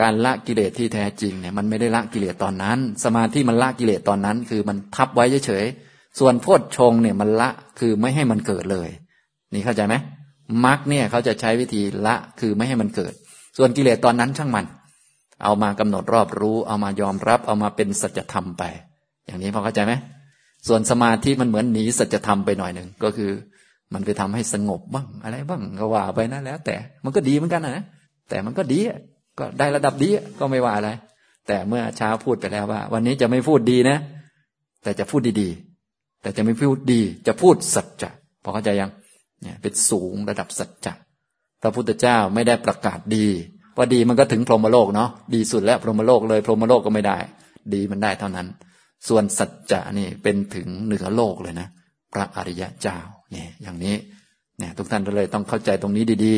การละกิเลสที่แท้จริงเนี่ยมันไม่ได้ละกิเลสตอนนั้น สมาธิมันละกิเลสตอนนั้น คือมันทับไว้เฉยๆส่วนโพชฌงเนี่ยมันละคือไม่ให้มันเกิดเลย นี่เข้าใจไหมมรรคเนี่ยเขาจะใช้วิธีละคือไม่ให้มันเกิด ส่วนกิเลสตอนนั้นช่างมัน เอามากำหนดรอบรู้ เอามายอมรับ เอามาเป็นสัจธรรมไป อย่างนี้พอเข้าใจไหม ส่วนสมาธิมันเหมือนหนีสัจธรรมไปหน่อยหนึ่งก็คือ มันไปทำให้สงบบ้างอะไรบ้างก็ว่าไปนะแล้ว แต่มันก็ดีเหมือนกันนะแต่มันก็ดีก็ได้ระดับดีก็ไม่ว่าอะไร แต่เมื่อเช้าพูดไปแล้วว่า วันนี้จะไม่พูดดีนะ แต่จะพูดดีๆ แต่จะไม่พูดดี จะพูดสัจจะพอเข้าใจยังเนี่ยเป็นสูงระดับสัจจะพระพุทธเจ้าไม่ได้ประกาศดีว่าดีมันก็ถึงพรหมโลกเนาะดีสุดแล้วพรหมโลกเลย พรหมโลกก็ไม่ได้ ดีมันได้เท่านั้น ส่วนสัจจะนี่เป็นถึงเหนือโลกเลยนะ พระอริยะเจ้าเนี่ยอย่างนี้เนี่ยทุกท่านเลยต้องเข้าใจตรงนี้ดี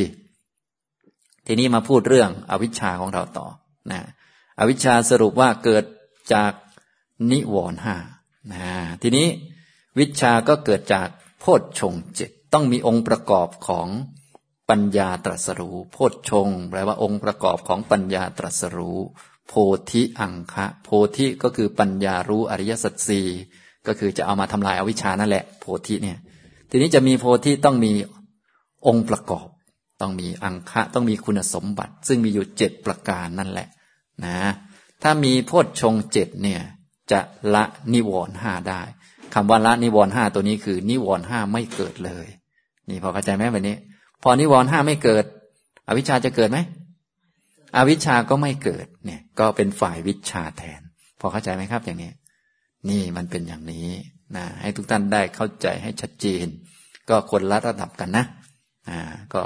ๆ ทีนี้มาพูดเรื่องอวิชชาของเราต่อนะอวิชชาสรุปว่าเกิดจากนิวรณ์ห้านะทีนี้วิชาก็เกิดจากโพชฌงเจ็ดต้องมีองค์ประกอบของปัญญาตรัสรู้โพชฌงแปลว่าองค์ประกอบของปัญญาตรัสรู้ โพธิอังคะ โพธิก็คือปัญญารู้อริยสัจสี่ก็คือจะเอามาทำลายอาวิชชานั่นแหละ โพธิเนี่ย ทีนี้จะมีโพธิต้องมีองค์ประกอบ ต้องมีอังคะต้องมีคุณสมบัติ ซึ่งมีอยู่เจ็ดประการนั่นแหละ นะ ถ้ามีโพชฌงเจ็ดเนี่ย จะละนิวรณ์ห้าได้คำว่าละนิวรณ์ห้าตัวนี้คือ นิวรณ์ห้าไม่เกิดเลย นี่พอเข้าใจไหมวันนี้ พอนิวรณ์ห้าไม่เกิด อวิชชาจะเกิดไหม อวิชชาก็ไม่เกิดเนี่ย ก็เป็นฝ่ายวิชาแทน พอเข้าใจไหมครับอย่างนี้ นี่มันเป็นอย่างนี้นะให้ทุกท่านได้เข้าใจให้ชัดเจน ก็คนละระดับกันนะอ่าก็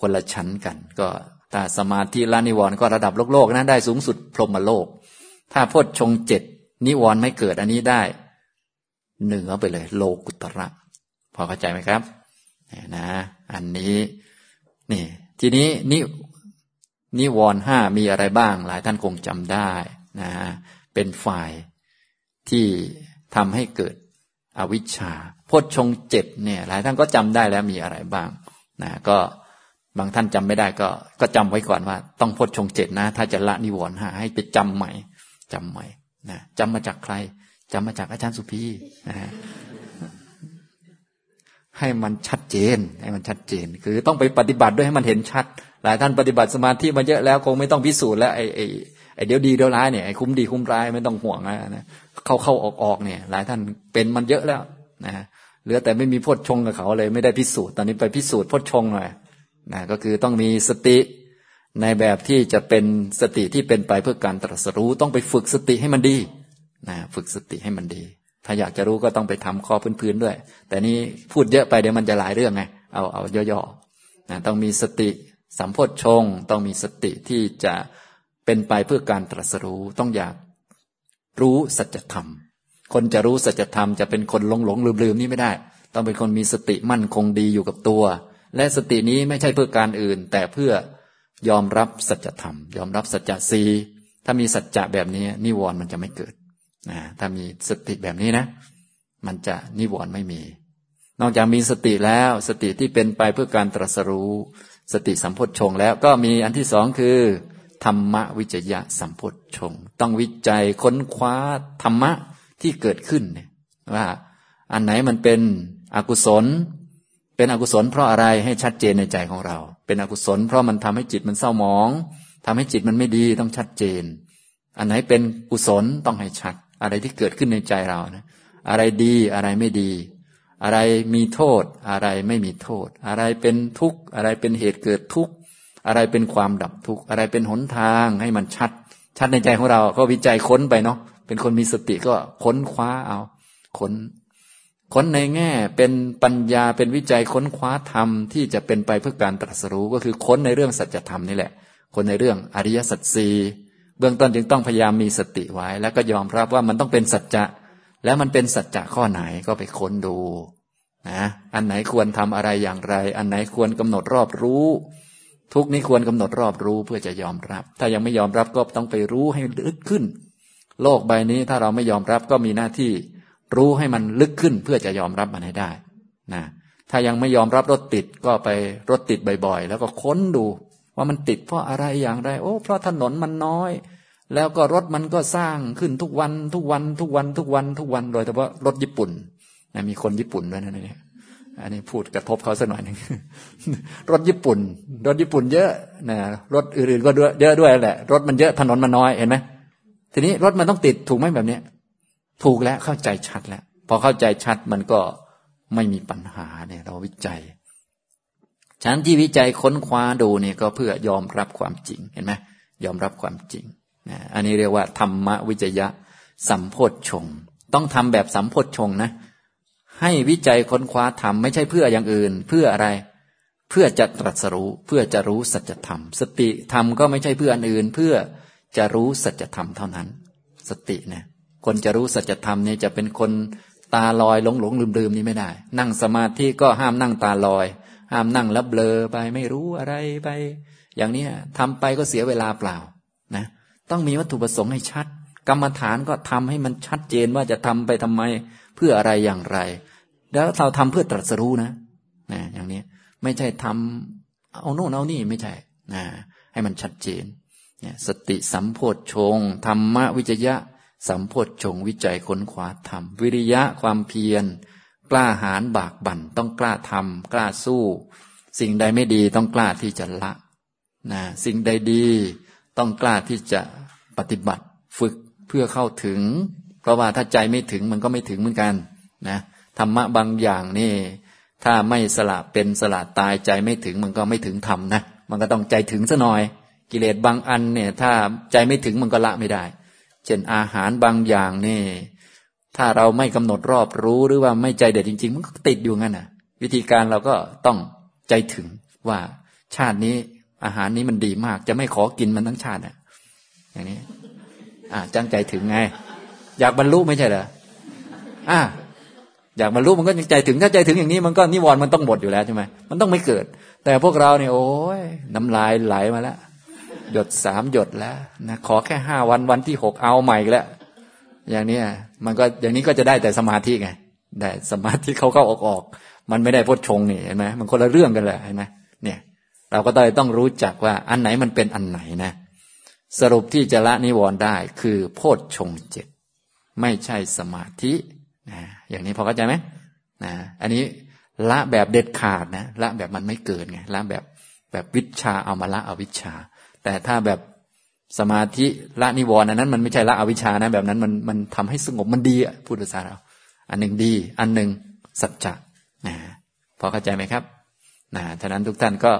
คนละชั้นกัน ก็ถ้าสมาธิละนิวรณ์ก็ระดับโลกโลกนะได้สูงสุดพรหมโลก ถ้าพจชงเจ็ดนิวรณ์ไม่เกิดอันนี้ได้ เหนือไปเลย โลกุตระ พอเข้าใจไหมครับนะ อันนี้นี่ ทีนี้นิ นิวรณ์ห้ามีอะไรบ้าง หลายท่านคงจำได้นะเป็นฝ่ายที่ทำให้เกิดอวิชชาพจชงเจ็ดเนี่ยหลายท่านก็จำได้แล้วมีอะไรบ้างนะก็บางท่านจำไม่ได้ก็ก็จำไว้ก่อนว่า ต้องพจชงเจ็ดนะ ถ้าจะละนิวรณ์ห้าให้ไปจำใหม่จำใหม่นะจำมาจากใครจำมาจากอาจารย์สุภีนะให้มันชัดเจน ให้มันชัดเจน คือต้องไปปฏิบัติด้วยให้มันเห็นชัด หลายท่านปฏิบัติสมาธิมาเยอะแล้วคงไม่ต้องพิสูจน์แล้วไอ้ไอ้ไอ้เดี๋ยวดีเดี๋ยวร้ายเนี่ยไอ้คุ้มดีคุ้มร้ายไม่ต้องห่วงนะเข้าเข้าออกออกเนี่ย หลายท่านเป็นมันเยอะแล้วนะเหลือแต่ไม่มีพจชงกับเขาเลยไม่ได้พิสูจน์ตอนนี้ไปพิสูจน์พจชงหน่อยนะก็คือต้องมีสติในแบบที่จะเป็นสติที่เป็นไปเพื่อการตรัสรู้ต้องไปฝึกสติให้มันดีนะฝึกสติให้มันดี ถ้าอยากจะรู้ก็ต้องไปทำข้อพื้นๆด้วย แต่นี้พูดเยอะไปเดี๋ยวมันจะหลายเรื่องไงเอาเอาย่อๆนะต้องมีสติ สัมโพชฌงต้องมีสติที่จะเป็นไปเพื่อการตรัสรู้ต้องอยากรู้สัจธรรม คนจะรู้สัจธรรมจะเป็นคนหลงหลงลืมลืมนี่ไม่ได้ ต้องเป็นคนมีสติมั่นคงดีอยู่กับตัว และสตินี้ไม่ใช่เพื่อการอื่น แต่เพื่อยอมรับสัจธรรม ยอมรับสัจจะสีถ้ามีสัจจะแบบนี้นิวรณ์มันจะไม่เกิดนะถ้ามีสติแบบนี้นะ มันจะนิวรณ์ไม่มี นอกจากมีสติแล้วสติที่เป็นไปเพื่อการตรัสรู้ สติสัมพทชงแล้วก็มีอันที่สองคือ ธรรมวิจยะสัมพทชงต้องวิจัยค้นคว้าธรรมะที่เกิดขึ้นเนี่ยว่าอันไหนมันเป็นอกุศล เป็นอกุศลเพราะอะไรให้ชัดเจนในใจของเรา เป็นอกุศลเพราะมันทำให้จิตมันเศร้าหมองทำให้จิตมันไม่ดีต้องชัดเจน อันไหนเป็นกุศลต้องให้ชัด อะไรที่เกิดขึ้นในใจเรานะอะไรดีอะไรไม่ดี อะไรมีโทษ อะไรไม่มีโทษ อะไรเป็นทุกข์อะไรเป็นเหตุเกิดทุกข์อะไรเป็นความดับทุกข์อะไรเป็นหนทางให้มันชัด ชัดในใจของเราก็วิจัยค้นไปเนาะเป็นคนมีสติก็ค้นคว้าเอาค้นค้นในแง่เป็นปัญญาเป็นวิจัยค้นคว้าธรรมที่จะเป็นไปเพื่อการตรัสรู้ก็คือค้นในเรื่องสัจธรรมนี่แหละคนในเรื่องอริยสัจสี่เบื้องต้นจึงต้องพยายามมีสติไว้ แล้วก็ยอมรับว่ามันต้องเป็นสัจจะ แล้วมันเป็นสัจจะข้อไหนก็ไปค้นดูนะอันไหนควรทำอะไรอย่างไร อันไหนควรกำหนดรอบรู้ ทุกนี้ควรกำหนดรอบรู้เพื่อจะยอมรับ ถ้ายังไม่ยอมรับก็ต้องไปรู้ให้ลึกขึ้น โลกใบนี้ถ้าเราไม่ยอมรับก็มีหน้าที่ รู้ให้มันลึกขึ้น เพื่อจะยอมรับมันให้ได้นะถ้ายังไม่ยอมรับรถติดก็ไปรถติดบ่อยๆ แล้วก็ค้นดู ว่ามันติดเพราะอะไรอย่างไร โอ้เพราะถนนมันน้อย แล้วก็รถมันก็สร้างขึ้นทุกวัน ทุกวัน ทุกวัน ทุกวัน ทุกวัน โดยเฉพาะรถญี่ปุ่นนะมีคนญี่ปุ่นด้วยนะเนี่ยอันนี้พูดกระทบเขาสักหน่อยหนึ่งรถญี่ปุ่น รถญี่ปุ่นเยอะนะรถอื่นๆก็เยอะด้วยแหละ รถมันเยอะถนนมันน้อยเห็นไหมทีนี้รถมันต้องติดถูกไหมแบบเนี้ยถูกแล้วเข้าใจชัดแล้วพอเข้าใจชัดมันก็ไม่มีปัญหาเนี่ย เราวิจัยฉันที่วิจัยค้นคว้าดูเนี่ยก็เพื่อยอมรับความจริงเห็นไหมยอมรับความจริง อันนี้เรียกว่าธรรมวิจยะสัมโพธชง ต้องทำแบบสัมโพธชงนะ ให้วิจัยค้นคว้าทำไม่ใช่เพื่ออย่างอื่น เพื่ออะไร เพื่อจะตรัสรู้ เพื่อจะรู้สัจธรรม สติธรรมก็ไม่ใช่เพื่ออันอื่น เพื่อจะรู้สัจธรรมเท่านั้น สติเนี่ย คนจะรู้สัจธรรมเนี่ยจะเป็นคนตาลอยหลงหลงลืมลืมนี่ไม่ได้ นั่งสมาธิก็ห้ามนั่งตาลอย ห้ามนั่งแล้วเบลอไปไม่รู้อะไรไป อย่างนี้ทำไปก็เสียเวลาเปล่านะ ต้องมีวัตถุประสงค์ให้ชัด กรรมฐานก็ทำให้มันชัดเจนว่าจะทำไปทำไมเพื่ออะไรอย่างไร แล้วเราทำเพื่อตรัสรู้นะนะอย่างนี้ไม่ใช่ทำเอาโน่นเอานี่ไม่ใช่นะให้มันชัดเจนเนี่ยสติสัมโพธชงธรรมวิจยะ สัมโพธชงวิจัยค้นคว้าธรรม วิริยะความเพียร กล้าหาญบากบั่นต้องกล้าทำกล้าสู้ สิ่งใดไม่ดีต้องกล้าที่จะละนะสิ่งใดดี ต้องกล้าที่จะ ปฏิบัติฝึกเพื่อเข้าถึง เพราะว่าถ้าใจไม่ถึงมันก็ไม่ถึงเหมือนกันนะธรรมะบางอย่างนี่ ถ้าไม่สละเป็นสละตายใจไม่ถึงมันก็ไม่ถึงธรรมนะมันก็ต้องใจถึงซะหน่อย กิเลสบางอันเนี่ย ถ้าใจไม่ถึงมันก็ละไม่ได้ เช่นอาหารบางอย่างนี่ ถ้าเราไม่กำหนดรอบรู้หรือว่าไม่ใจเด็ดจริง ๆ มันก็ติดอยู่งั้นน่ะ วิธีการเราก็ต้องใจถึงว่าชาตินี้อาหารนี้มันดีมาก จะไม่ขอกินมันทั้งชาติอะ อย่างนี้ อ่าจังใจถึงไง อยากบรรลุไม่ใช่เหรออ่าอยากบรรลุมันก็ยังใจถึงถ้าใจถึงอย่างนี้มันก็นิวรณ์มันต้องหมดอยู่แล้วใช่ไหมมันต้องไม่เกิด แต่พวกเราเนี่ยโอ้ยน้ำลายไหลมาแล้วหยดสามหยดแล้วนะขอแค่ห้าวันวันที่หกเอาใหม่แล้ว อย่างนี้มันก็อย่างนี้ก็จะได้แต่สมาธิไงได้สมาธิเขาเข้าออกออกมันไม่ได้พดชงนี่เห็นไหมมันคนละเรื่องกันเลยเห็นไหมเนี่ย เราก็ต้องรู้จักว่าอันไหนมันเป็นอันไหนนะ สรุปที่จะละนิวรณ์ได้คือโพชฌงเจ็ดไม่ใช่สมาธินะอย่างนี้พอเข้าใจไหมนะอันนี้ละแบบเด็ดขาดนะละแบบมันไม่เกินไงละแบบแบบวิชาเอามาละอวิชชา แต่ถ้าแบบสมาธิละนิวรณ์อันนั้น มันไม่ใช่ละอวิชชานะ แบบนั้นมันมันทำให้สงบมันดีอะพูดภาษาเราอันหนึ่งดี อันหนึ่งสัจจะนะพอเข้าใจไหมครับนะฉะนั้นทุกท่านก็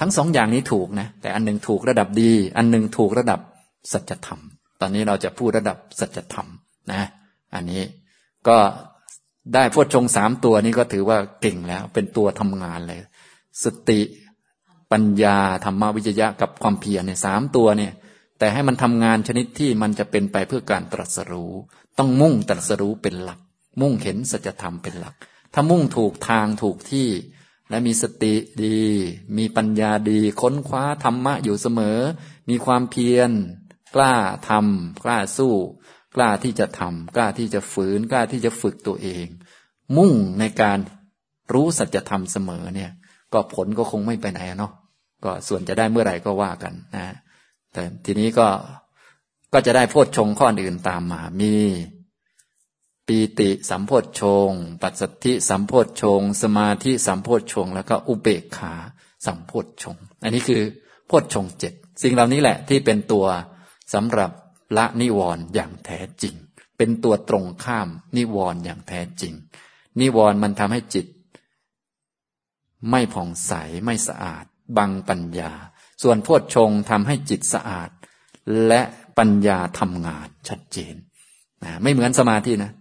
ทั้งสองอย่างนี้ถูกนะ แต่อันหนึ่งถูกระดับดี อันหนึ่งถูกระดับสัจธรรม ตอนนี้เราจะพูดระดับสัจธรรมนะ อันนี้ก็ได้พวดชงสามตัวนี้ก็ถือว่าเก่งแล้ว เป็นตัวทำงานเลย สติปัญญาธรรมวิจยะกับความเพียรเนี่ยสามตัวเนี่ย แต่ให้มันทำงานชนิดที่มันจะเป็นไปเพื่อการตรัสรู้ ต้องมุ่งตรัสรู้เป็นหลัก มุ่งเห็นสัจธรรมเป็นหลัก ถ้ามุ่งถูกทางถูกที่ และมีสติดี มีปัญญาดี ค้นคว้าธรรมะอยู่เสมอ มีความเพียร กล้าทำกล้าสู้ กล้าที่จะทำกล้าที่จะฝืน กล้าที่จะฝึกตัวเอง มุ่งในการรู้สัจธรรมเสมอเนี่ย ก็ผลก็คงไม่ไปไหนเนาะก็ส่วนจะได้เมื่อไหร่ก็ว่ากันนะ แต่ทีนี้ก็ก็จะได้โพชฌงข้ออื่นตามมามี ปีติสัมโพชฌงปัสสธิสัมโพชฌงสมาธิสัมโพชฌงแล้วก็อุเบกขาสัมโพชฌงอันนี้คือโพชฌงเจ็ดสิ่งเหล่านี้แหละที่เป็นตัวสำหรับละนิวรณ์อย่างแท้จริง เป็นตัวตรงข้ามนิวรณ์อย่างแท้จริง นิวรณ์มันทำให้จิต ไม่ผ่องใสไม่สะอาด บังปัญญา ส่วนโพวดชงทำให้จิตสะอาด และปัญญาทำงานชัดเจนนะไม่เหมือนสมาธินะ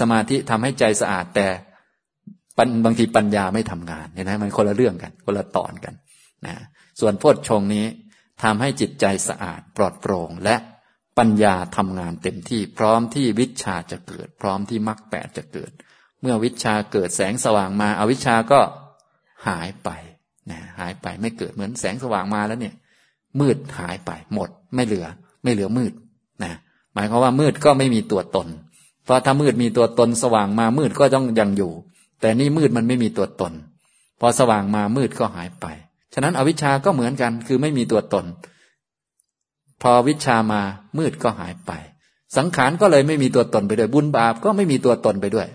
สมาธิทำให้ใจสะอาดแต่บางทีปัญญาไม่ทำงานเห็นไหมมันคนละเรื่องกัน คนละตอนกันนะส่วนโพวดชงนี้ทำให้จิตใจสะอาดปลอดโปร่ง และปัญญาทำงานเต็มที่พร้อมที่วิชาจะเกิด พร้อมที่มรรคแปดจะเกิด เมื่อวิชาเกิดแสงสว่างมาอาวิชาก็หายไปนะหายไปไม่เกิดเหมือนแสงสว่างมาแล้วเนี่ย มืดหายไปหมด ไม่เหลือ ไม่เหลือมืดนะหมายความว่ามืดก็ไม่มีตัวตน เพราะถ้ามืดมีตัวตนสว่างมามืดก็ต้องยังอยู่ แต่นี่มืดมันไม่มีตัวตน พอสว่างมามืดก็หายไป ฉะนั้นอวิชาก็เหมือนกัน คือไม่มีตัวตน พอวิชามามืดก็หายไป สังขารก็เลยไม่มีตัวตนไปด้วยบุญบาปก็ไม่มีตัวตนไปด้วย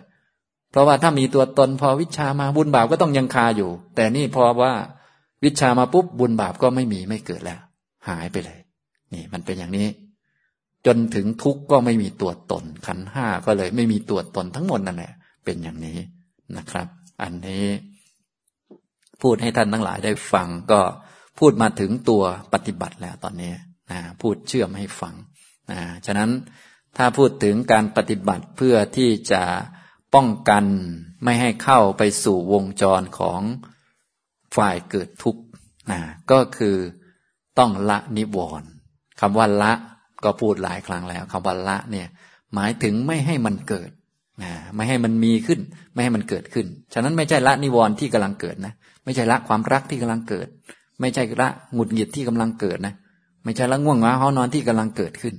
เพราะว่าถ้ามีตัวตน พอวิชามาบุญบาปก็ต้องยังคาอยู่ แต่นี่พอว่าวิชามาปุ๊บบุญบาปก็ไม่มีไม่เกิดแล้ว หายไปเลย นี่มันเป็นอย่างนี้ จนถึงทุกข์ก็ไม่มีตัวตน ขันห้าก็เลยไม่มีตัวตนทั้งหมดนั่นแหละเป็นอย่างนี้นะครับ อันนี้ พูดให้ท่านทั้งหลายได้ฟังก็พูดมาถึงตัวปฏิบัติแล้วตอนนี้นะพูดเชื่อมให้ฟังนะฉะนั้นถ้าพูดถึงการปฏิบัติเพื่อที่จะป้องกันไม่ให้เข้าไปสู่วงจรของฝ่ายเกิดทุกข์นะก็คือต้องละนิวรณ์คำว่าละ ก็พูดหลายครั้งแล้วคำว่าละเนี่ย หมายถึงไม่ให้มันเกิดนะไม่ให้มันมีขึ้น ไม่ให้มันเกิดขึ้น ฉะนั้นไม่ใช่ละนิวรณ์ที่กำลังเกิดนะ ไม่ใช่ละความรักที่กำลังเกิด ไม่ใช่ละหงุดหงิดที่กำลังเกิดนะ ไม่ใช่ละง่วงเหงาเขานอนที่กำลังเกิดขึ้น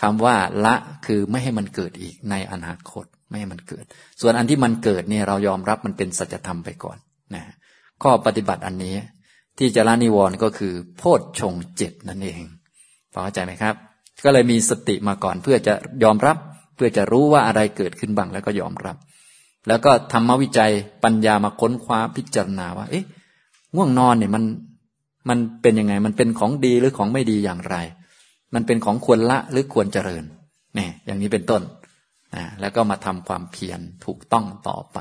คำว่าละคือไม่ให้มันเกิดอีกในอนาคต ไม่ให้มันเกิด ส่วนอันที่มันเกิดเนี่ยเรายอมรับมันเป็นสัจธรรมไปก่อนนะข้อปฏิบัติอันนี้ ที่จะละนิวรณ์ก็คือ โพชฌงเจ็ดนั่นเองพอเข้าใจไหมครับ ก็เลยมีสติมาก่อนเพื่อจะยอมรับ เพื่อจะรู้ว่าอะไรเกิดขึ้นบ้างแล้วก็ยอมรับ แล้วก็ธรรมวิจัยปัญญามาค้นคว้าพิจารณาว่า เอ๊ะง่วงนอนเนี่ยมันมันเป็นยังไง มันเป็นของดีหรือของไม่ดีอย่างไร มันเป็นของควรละหรือควรเจริญเนี่ยอย่างนี้เป็นต้นนะแล้วก็มาทำความเพียรถูกต้องต่อไป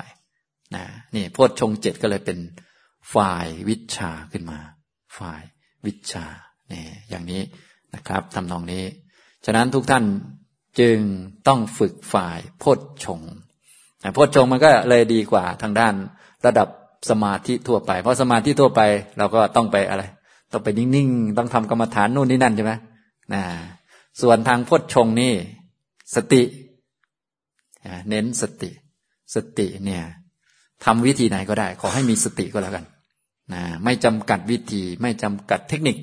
นะนี่โพชฌงเจ็ดก็เลยเป็นฝ่ายวิชาขึ้นมา ฝ่ายวิชาเนี่ยอย่างนี้นะครับทำนองนี้ ฉะนั้นทุกท่านจึงต้องฝึกฝ่ายโพชฌงโพชฌงมันก็เลยดีกว่าทางด้านระดับสมาธิทั่วไป เพราะสมาธิทั่วไปเราก็ต้องไปอะไร ต้องไปนิ่งๆ ต้องทำกรรมฐานนู่นนี่นั่นใช่ไหมนะส่วนทางพจชงนี่สติ เน้นสติ สติเนี่ยทำวิธีไหนก็ได้ ขอให้มีสติก็แล้วกันนะไม่จำกัดวิธี ไม่จำกัดเทคนิค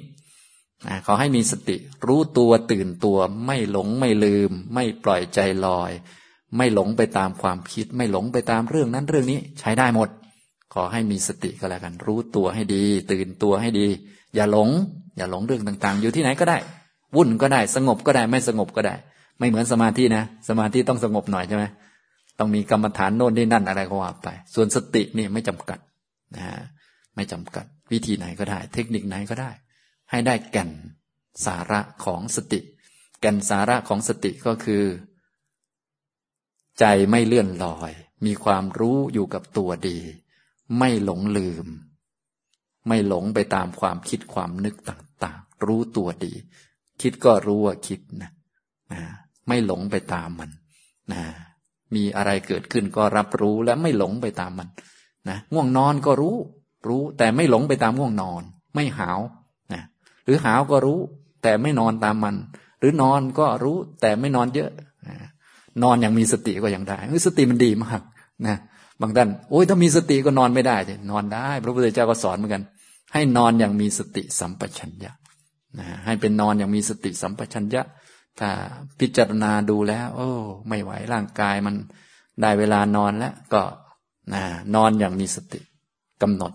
ขอให้มีสติ รู้ตัวตื่นตัว ไม่หลงไม่ลืม ไม่ปล่อยใจลอย ไม่หลงไปตามความคิด ไม่หลงไปตามเรื่องนั้นเรื่องนี้ ใช้ได้หมด ขอให้มีสติก็แล้วกัน รู้ตัวให้ดี ตื่นตัวให้ดี อย่าหลง อย่าหลงเรื่องต่าง ๆ อยู่ที่ไหนก็ได้ วุ่นก็ได้ สงบก็ได้ ไม่สงบก็ได้ ไม่เหมือนสมาธินะ สมาธิต้องสงบหน่อยใช่ไหมต้องมีกรรมฐานโน่นนี่นั่นอะไรก็ว่าไป ส่วนสตินี่ไม่จำกัดนะไม่จำกัด วิธีไหนก็ได้ เทคนิคไหนก็ได้ ให้ได้แก่นสาระของสติ แก่นสาระของสติก็คือ ใจไม่เลื่อนลอย มีความรู้อยู่กับตัวดี ไม่หลงลืม ไม่หลงไปตามความคิดความนึกต่างๆ รู้ตัวดี คิดก็รู้ว่าคิดนะนะไม่หลงไปตามมันนะมีอะไรเกิดขึ้นก็รับรู้และไม่หลงไปตามมันนะง่วงนอนก็รู้ รู้แต่ไม่หลงไปตามง่วงนอน ไม่หาว หรือหาวก็รู้ แต่ไม่นอนตามมัน หรือนอนก็รู้แต่ไม่นอนเยอะ นอนอย่างมีสติก็ยังได้สติมันดีมากนะบางท่านโอ้ยถ้ามีสติก็นอนไม่ได้นอนได้ พระพุทธเจ้าก็สอนเหมือนกัน ให้นอนอย่างมีสติสัมปชัญญะนะให้เป็นนอนอย่างมีสติสัมปชัญญะ ถ้าพิจารณาดูแล้ว โอ้ ไม่ไหวร่างกายมันได้เวลานอนแล้ว ก็นะนอนอย่างมีสติกำหนด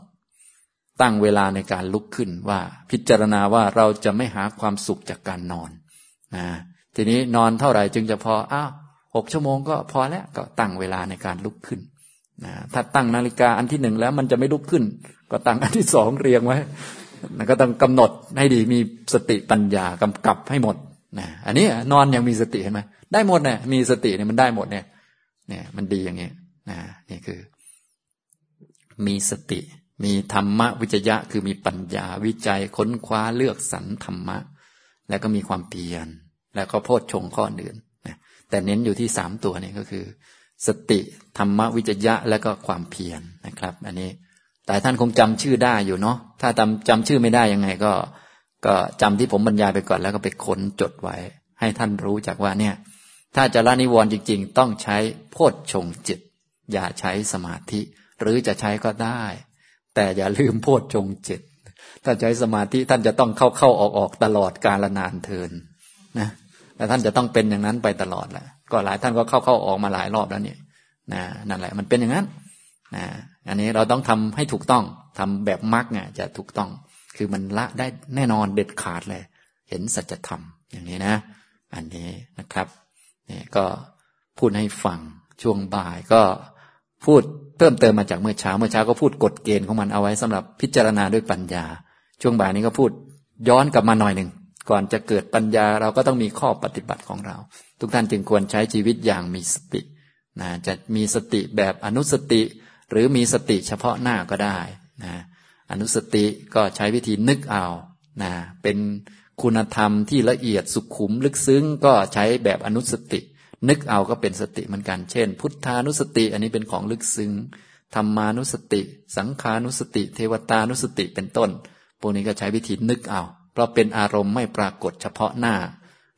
ตั้งเวลาในการลุกขึ้นว่า พิจารณาว่าเราจะไม่หาความสุขจากการนอนนะทีนี้นอนเท่าไหร่จึงจะพออ้าวหกชั่วโมงก็พอแล้วก็ตั้งเวลาในการลุกขึ้นนะถ้าตั้งนาฬิกาอันที่หนึ่งแล้วมันจะไม่ลุกขึ้น ก็ตั้งอันที่สองเรียงไว้ก็ต้องกำหนดให้ดีมีสติปัญญากำกับให้หมดนะอันนี้นอนยังมีสติเห็นไหมได้หมดเนี่ยมีสติเนี่ยมันได้หมดเนี่ย เนี่ย มันดีอย่างนี้นะนี่คือ มีสติ มีธรรมะวิจยะคือมีปัญญาวิจัยค้นคว้าเลือกสรรธรรมะ แล้วก็มีความเพียร แล้วก็โพชฌงข้ออื่นนะแต่เน้นอยู่ที่สามตัวนี้ก็คือ สติธรรมวิจยะและก็ความเพียรนะครับ อันนี้แต่ท่านคงจำชื่อได้อยู่เนาะถ้าจำจำชื่อไม่ได้ยังไงก็ ก็จำที่ผมบรรยายไปก่อนแล้วก็ไปค้นจดไว้ ให้ท่านรู้จักว่าเนี่ย ถ้าจะละนิวรณ์จริง ๆ ต้องใช้โพชฌงจิต อย่าใช้สมาธิ หรือจะใช้ก็ได้ แต่อย่าลืมโพชฌงจิตถ้าใช้สมาธิท่านจะต้องเข้าเข้าออกออกตลอดกาลนานเทินนะแต่ท่านจะต้องเป็นอย่างนั้นไปตลอดแหละก็หลายท่านก็เข้าเข้าออกมาหลายรอบแล้วเนี่ยนะนั่นแหละมันเป็นอย่างนั้นนะอันนี้เราต้องทำให้ถูกต้องทำแบบมรรคเนี่ยจะถูกต้อง คือมันละได้แน่นอนเด็ดขาดเลย เห็นสัจธรรมอย่างนี้นะ อันนี้นะครับนี่ก็พูดให้ฟังช่วงบ่ายก็พูด เพิ่มเติมมาจากเมื่อเช้า เมื่อเช้าก็พูดกฎเกณฑ์ของมันเอาไว้สำหรับพิจารณาด้วยปัญญา ช่วงบ่ายนี้ก็พูดย้อนกลับมาหน่อยหนึ่งก่อนจะเกิดปัญญาเราก็ต้องมีข้อปฏิบัติของเรา ทุกท่านจึงควรใช้ชีวิตอย่างมีสตินะจะมีสติแบบอนุสติ หรือมีสติเฉพาะหน้าก็ได้นะอนุสติก็ใช้วิธีนึกเอานะเป็นคุณธรรมที่ละเอียดสุขุมลึกซึ้งก็ใช้แบบอนุสติ นึกเอาก็เป็นสติเหมือนกัน เช่น พุทธานุสติ อันนี้เป็นของลึกซึ้งธรรมานุสติ สังขานุสติ เทวตานุสติเป็นต้น พวกนี้ก็ใช้วิธีนึกเอา เพราะเป็นอารมณ์ไม่ปรากฏเฉพาะหน้า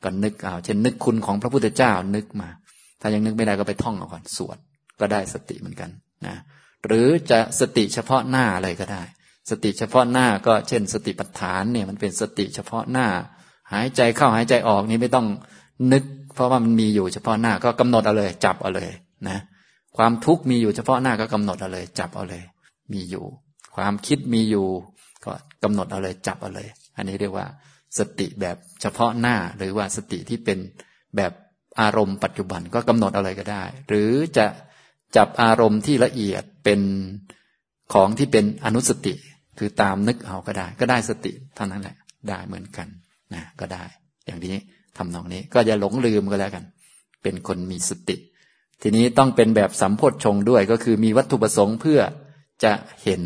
ก็นึกเอา เช่น นึกคุณของพระพุทธเจ้านึกมา ถ้ายังนึกไม่ได้ก็ไปท่องเอาก่อนสวด ก็ได้สติเหมือนกันนะ หรือจะสติเฉพาะหน้าอะไรก็ได้ สติเฉพาะหน้าก็เช่น สติปัฏฐานเนี่ยมันเป็นสติเฉพาะหน้า หายใจเข้าหายใจออกนี่ไม่ต้องนึก เพราะว่ามันมีอยู่เฉพาะหน้าก็กำหนดเอาเลย จับเอาเลยนะ ความทุกข์มีอยู่เฉพาะหน้าก็กำหนดเอาเลย จับเอาเลย มีอยู่ ความคิดมีอยู่ ก็กำหนดเอาเลย จับเอาเลย อันนี้เรียกว่า สติแบบเฉพาะหน้าหรือว่าสติที่เป็นแบบอารมณ์ปัจจุบันก็กำหนดอะไรก็ได้ หรือจะจับอารมณ์ที่ละเอียดเป็นของที่เป็นอนุสติ คือตามนึกเอาก็ได้ ก็ได้สติเท่านั้นแหละ ได้เหมือนกันนะก็ได้ อย่างนี้ ทำนองนี้ ก็อย่าหลงลืมก็แล้วกัน เป็นคนมีสติ ทีนี้ต้องเป็นแบบสัมโพธชงด้วยก็คือมีวัตถุประสงค์เพื่อจะเห็น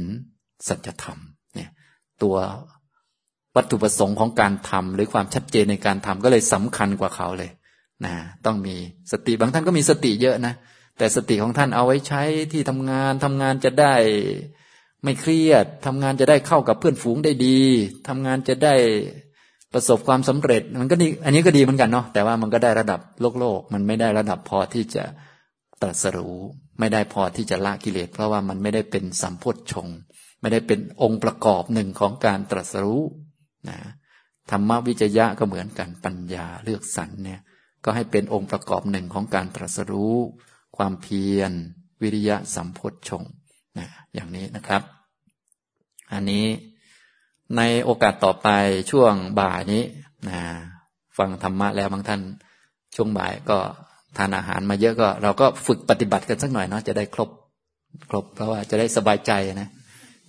สัจธรรมเนี่ยตัววัตถุประสงค์ของการทำหรือความชัดเจนในการทำก็เลยสำคัญกว่าเขาเลยนะต้องมีสติบางท่านก็มีสติเยอะนะแต่สติของท่านเอาไว้ใช้ที่ทำงานทำงานจะได้ไม่เครียดทำงานจะได้เข้ากับเพื่อนฝูงได้ดีทำงานจะได้ ประสบความสำเร็จมันก็ดีอันนี้ก็ดีเหมือนกันเนาะแต่ว่ามันก็ได้ระดับโลกโลก มันไม่ได้ระดับพอที่จะตรัสรู้ไม่ได้พอที่จะละกิเลส เพราะว่ามันไม่ได้เป็นสัมพุทชงไม่ได้เป็นองค์ประกอบหนึ่งของการตรัสรู้นะธรรมวิจยะก็เหมือนกันปัญญาเลือกสรรเนี่ยก็ให้เป็นองค์ประกอบหนึ่งของการตรัสรู้ ความเพียร วิริยะสัมพุทชงนะอย่างนี้นะครับ อันนี้ ในโอกาสต่อไปช่วงบ่ายนี้นะฟังธรรมะแล้วบางท่านช่วงบ่ายก็ทานอาหารมาเยอะก็ เราก็ฝึกปฏิบัติกันสักหน่อยเนาะจะได้ครบ ครบ เพราะว่าจะได้สบายใจนะ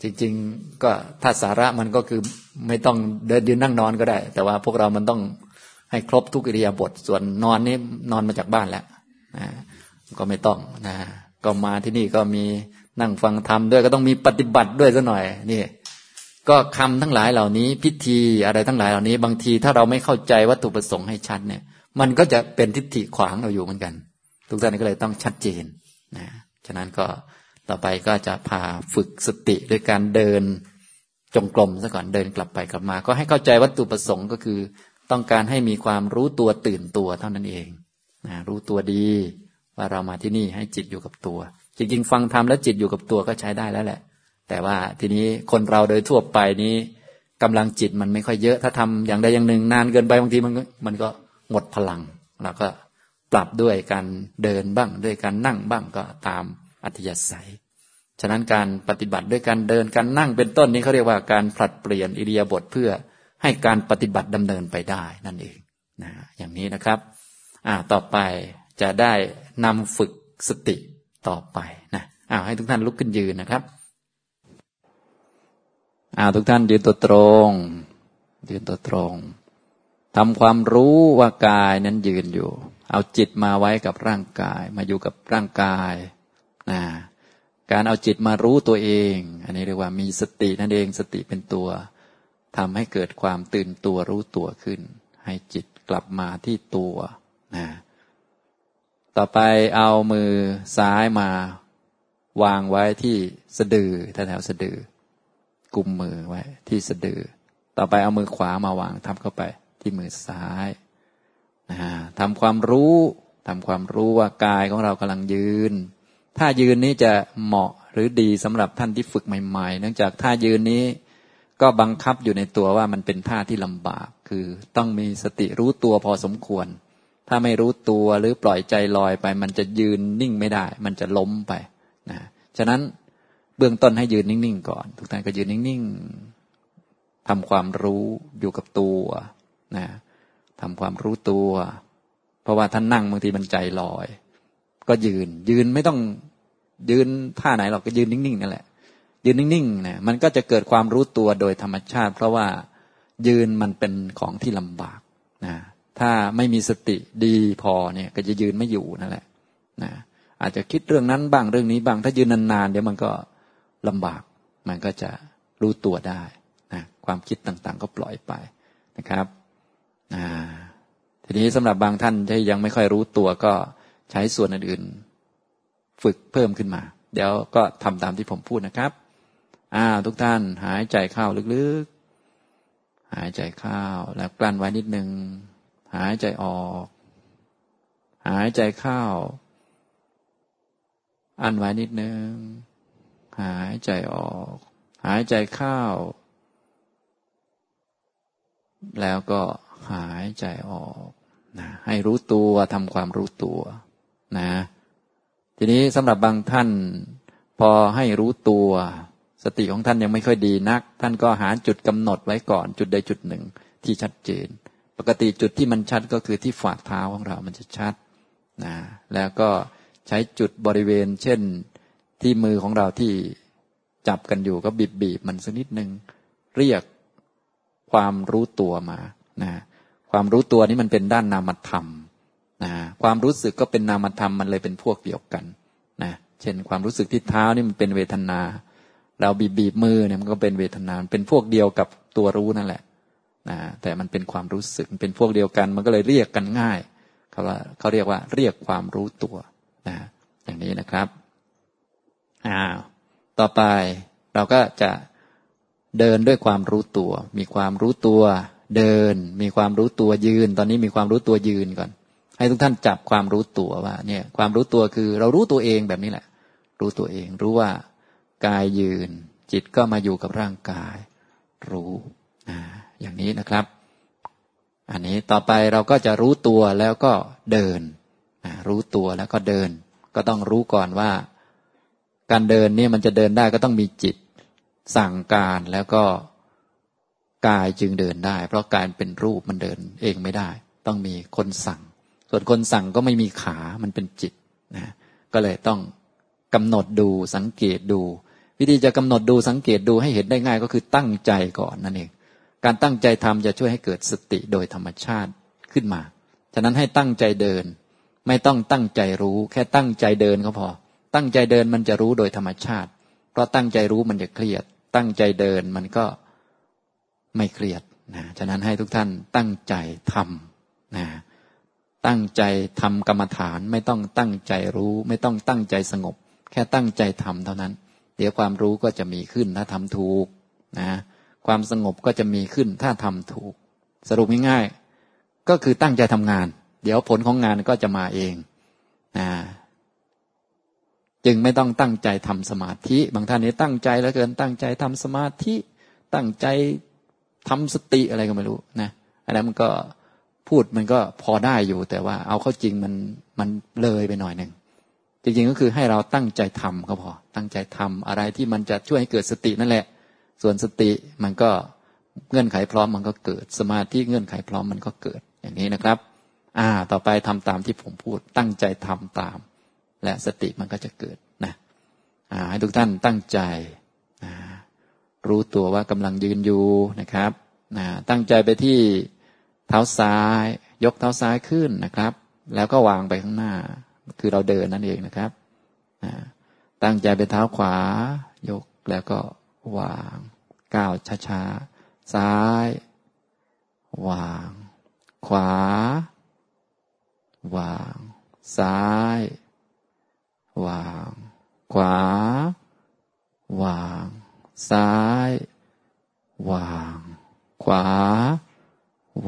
จริง ๆ ก็ถ้าสาระมันก็คือไม่ต้องเดินยืนนั่งนอนก็ได้ แต่ว่าพวกเรามันต้องให้ครบทุกอิริยาบถส่วนนอนนี่นอนมาจากบ้านแล้วนะก็ไม่ต้องนะก็มาที่นี่ก็มีนั่งฟังธรรมด้วยก็ต้องมีปฏิบัติด้วยสักหน่อยนี่ ก็คำทั้งหลายเหล่านี้ พิธีอะไรทั้งหลายเหล่านี้ บางทีถ้าเราไม่เข้าใจวัตถุประสงค์ให้ชัดเนี่ย มันก็จะเป็นทิฏฐิขวางเราอยู่เหมือนกัน ทุกท่านก็เลยต้องชัดเจนนะฉะนั้นก็ต่อไปก็จะพาฝึกสติด้วยการเดินจงกรมซะก่อนเดินกลับไปกลับมา ก็ให้เข้าใจวัตถุประสงค์ก็คือ ต้องการให้มีความรู้ตัวตื่นตัวเท่านั้นเองนะรู้ตัวดี ว่าเรามาที่นี่ให้จิตอยู่กับตัว จริงๆ ฟังธรรมแล้วจิตอยู่กับตัวก็ใช้ได้แล้วแหละ แต่ว่าทีนี้คนเราโดยทั่วไปนี้กำลังจิตมันไม่ค่อยเยอะ ถ้าทำอย่างใดอย่างหนึ่งนานเกินไปบางทีมันมันก็หมดพลังเราก็ปรับด้วยการเดินบ้างด้วยการนั่งบ้างก็ตามอัธยาศัย ฉะนั้นการปฏิบัติด้วยการเดินการนั่งเป็นต้นนี้เขาเรียกว่าการผลัดเปลี่ยนอิริยาบถเพื่อให้การปฏิบัติดำเนินไปได้นั่นเองนะอย่างนี้นะครับอ่าต่อไปจะได้นำฝึกสติต่อไปนะอ้าวให้ทุกท่านลุกขึ้นยืนนะครับ อ้าวทุกท่านยืนตัวตรง ยืนตัวตรงทำความรู้ว่ากายนั้นยืนอยู่ เอาจิตมาไว้กับร่างกาย มาอยู่กับร่างกายนะการเอาจิตมารู้ตัวเอง อันนี้เรียกว่ามีสตินั่นเองสติเป็นตัวทำให้เกิดความตื่นตัวรู้ตัวขึ้น ให้จิตกลับมาที่ตัวนะต่อไปเอามือซ้ายมาวางไว้ที่สะดือแถวสะดือ กุมมือไว้ ที่สะดือ ต่อไปเอามือขวามาวางทับเข้าไป ที่มือซ้ายนะทำความรู้ทำความรู้ว่ากายของเรากำลังยืนถ้ายืนนี้จะเหมาะหรือดีสำหรับท่านที่ฝึกใหม่ๆ เนื่องจากท่ายืนนี้ก็บังคับอยู่ในตัวว่ามันเป็นท่าที่ลำบาก คือต้องมีสติรู้ตัวพอสมควร ถ้าไม่รู้ตัวหรือปล่อยใจลอยไป มันจะยืนนิ่งไม่ได้ มันจะล้มไปนะฉะนั้น เบื้องต้นให้ยืนนิ่งๆก่อน ทุกท่านก็ยืนนิ่งๆทำความรู้อยู่กับตัวนะทำความรู้ตัว เพราะว่าท่านนั่งบางทีมันใจลอย ก็ยืน ยืนไม่ต้องยืนท่าไหนหรอกก็ยืนนิ่งๆนั่นแหละ ยืนนิ่งๆนะมันก็จะเกิดความรู้ตัวโดยธรรมชาติ เพราะว่ายืนมันเป็นของที่ลำบากนะถ้าไม่มีสติดีพอเนี่ย ก็จะยืนไม่อยู่นั่นแหละนะอาจจะคิดเรื่องนั้นบ้างเรื่องนี้บ้าง ถ้ายืนนานๆเดี๋ยวมันก็ ลำบาก มันก็จะรู้ตัวได้นะความคิดต่างๆ ก็ปล่อยไปนะครับทีนี้สำหรับบางท่านที่ยังไม่ค่อยรู้ตัวก็ใช้ส่วนอื่นๆ ฝึกเพิ่มขึ้นมา เดี๋ยวก็ทำตามที่ผมพูดนะครับอ้าวทุกท่านหายใจเข้าลึกๆ หายใจเข้าแล้วกลั้นไว้นิดนึง หายใจออก หายใจเข้า อันไว้นิดนึง หายใจออก หายใจเข้า แล้วก็หายใจออกนะให้รู้ตัวทำความรู้ตัวนะทีนี้สำหรับบางท่าน พอให้รู้ตัว สติของท่านยังไม่ค่อยดีนัก ท่านก็หาจุดกำหนดไว้ก่อน จุดใดจุดหนึ่งที่ชัดเจน ปกติจุดที่มันชัดก็คือที่ฝ่าเท้าของเรามันจะชัดนะแล้วก็ใช้จุดบริเวณ เช่น ที่มือของเราที่จับกันอยู่ก็บีบบีบมันสักนิดหนึ่งเรียกความรู้ตัวมานะความรู้ตัวนี้มันเป็นด้านนามธรรมนะความรู้สึกก็เป็นนามธรรมมันเลยเป็นพวกเดียวกันนะเช่นความรู้สึกที่เท้านี่มันเป็นเวทนา เราบีบบีบมือเนี่ยมันก็เป็นเวทนาเป็นพวกเดียวกับตัวรู้นั่นแหละนะแต่มันเป็นความรู้สึกเป็นพวกเดียวกัน มันก็เลยเรียกกันง่ายเขาว่าเขาเรียกว่าเรียกความรู้ตัวนะอย่างนี้นะครับ อ้าวต่อไปเราก็จะเดินด้วยความรู้ตัว มีความรู้ตัวเดิน มีความรู้ตัวยืน ตอนนี้มีความรู้ตัวยืนก่อน ให้ทุกท่านจับความรู้ตัวว่าเนี่ยความรู้ตัวคือเรารู้ตัวเองแบบนี้แหละ รู้ตัวเองรู้ว่ากายยืน จิตก็มาอยู่กับร่างกาย รู้นะอย่างนี้นะครับ อันนี้ต่อไปเราก็จะรู้ตัวแล้วก็เดิน รู้ตัวแล้วก็เดิน ก็ต้องรู้ก่อนว่า การเดินเนี่ยมันจะเดินได้ก็ต้องมีจิตสั่งการแล้วก็กายจึงเดินได้ เพราะกายเป็นรูปมันเดินเองไม่ได้ ต้องมีคนสั่ง ส่วนคนสั่งก็ไม่มีขามันเป็นจิตนะก็เลยต้องกำหนดดูสังเกตดู วิธีจะกำหนดดูสังเกตดูให้เห็นได้ง่ายก็คือตั้งใจก่อนนั่นเองการตั้งใจทำจะช่วยให้เกิดสติโดยธรรมชาติขึ้นมา ฉะนั้นให้ตั้งใจเดิน ไม่ต้องตั้งใจรู้ แค่ตั้งใจเดินก็พอ ตั้งใจเดินมันจะรู้โดยธรรมชาติ เพราะตั้งใจรู้มันจะเครียด ตั้งใจเดินมันก็ไม่เครียดนะฉะนั้นให้ทุกท่านตั้งใจทำนะตั้งใจทำกรรมฐานไม่ต้องตั้งใจรู้ ไม่ต้องตั้งใจสงบ แค่ตั้งใจทำเท่านั้น เดี๋ยวความรู้ก็จะมีขึ้นถ้าทำถูกนะความสงบก็จะมีขึ้นถ้าทำถูก สรุปง่ายๆก็คือตั้งใจทำงาน เดี๋ยวผลของงานก็จะมาเองนะ จึงไม่ต้องตั้งใจทำสมาธิ บางท่านนี่ตั้งใจแล้วเกินตั้งใจทำสมาธิ ตั้งใจทำสติอะไรก็ไม่รู้นะอันนั้นมันก็พูดมันก็พอได้อยู่ แต่ว่าเอาเข้าจริงมันมันเลยไปหน่อยหนึ่งจริงๆก็คือให้เราตั้งใจทำก็พอ ตั้งใจทำอะไรที่มันจะช่วยให้เกิดสตินั่นแหละ ส่วนสติมันก็เงื่อนไขพร้อมมันก็เกิด สมาธิเงื่อนไขพร้อมมันก็เกิดอย่างนี้นะครับ อ่า ต่อไปทำตามที่ผมพูด ตั้งใจทำตาม และสติมันก็จะเกิดนะให้ทุกท่านตั้งใจนะรู้ตัวว่ากำลังยืนอยู่นะครับนะตั้งใจไปที่เท้าซ้าย ยกเท้าซ้ายขึ้นนะครับ แล้วก็วางไปข้างหน้า คือเราเดินนั่นเองนะครับนะตั้งใจไปเท้าขวา ยกแล้วก็วางก้าวช้าๆซ้าย วาง ขวา วาง ซ้าย วาง ขวา วาง ซ้าย วาง ขวา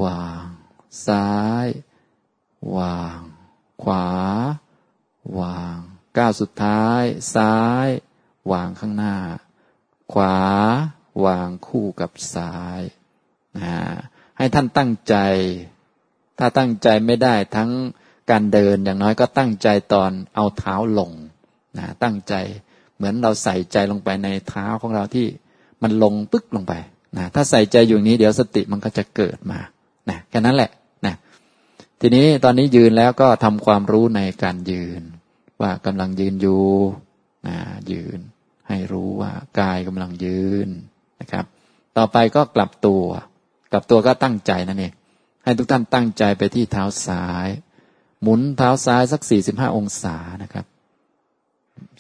วาง ซ้าย วาง ขวา วางก้าวสุดท้าย ซ้าย วางข้างหน้า ขวา วางคู่กับซ้ายนะให้ท่านตั้งใจ ถ้าตั้งใจไม่ได้ทั้ง การเดินอย่างน้อยก็ตั้งใจตอนเอาเท้าลงนะตั้งใจเหมือนเราใส่ใจลงไปในเท้าของเราที่มันลงปึ๊กลงไปนะถ้าใส่ใจอยู่นี้เดี๋ยวสติมันก็จะเกิดมานะแค่นั้นแหละนะทีนี้ตอนนี้ยืนแล้วก็ทำความรู้ในการยืน ว่ากำลังยืนอยู่นะยืน ให้รู้ว่ากายกำลังยืนนะครับ ต่อไปก็กลับตัว กลับตัวก็ตั้งใจนั่นเองให้ทุกท่านตั้งใจไปที่เท้าซ้าย หมุนเท้าซ้ายสักสี่สิบห้าองศานะครับ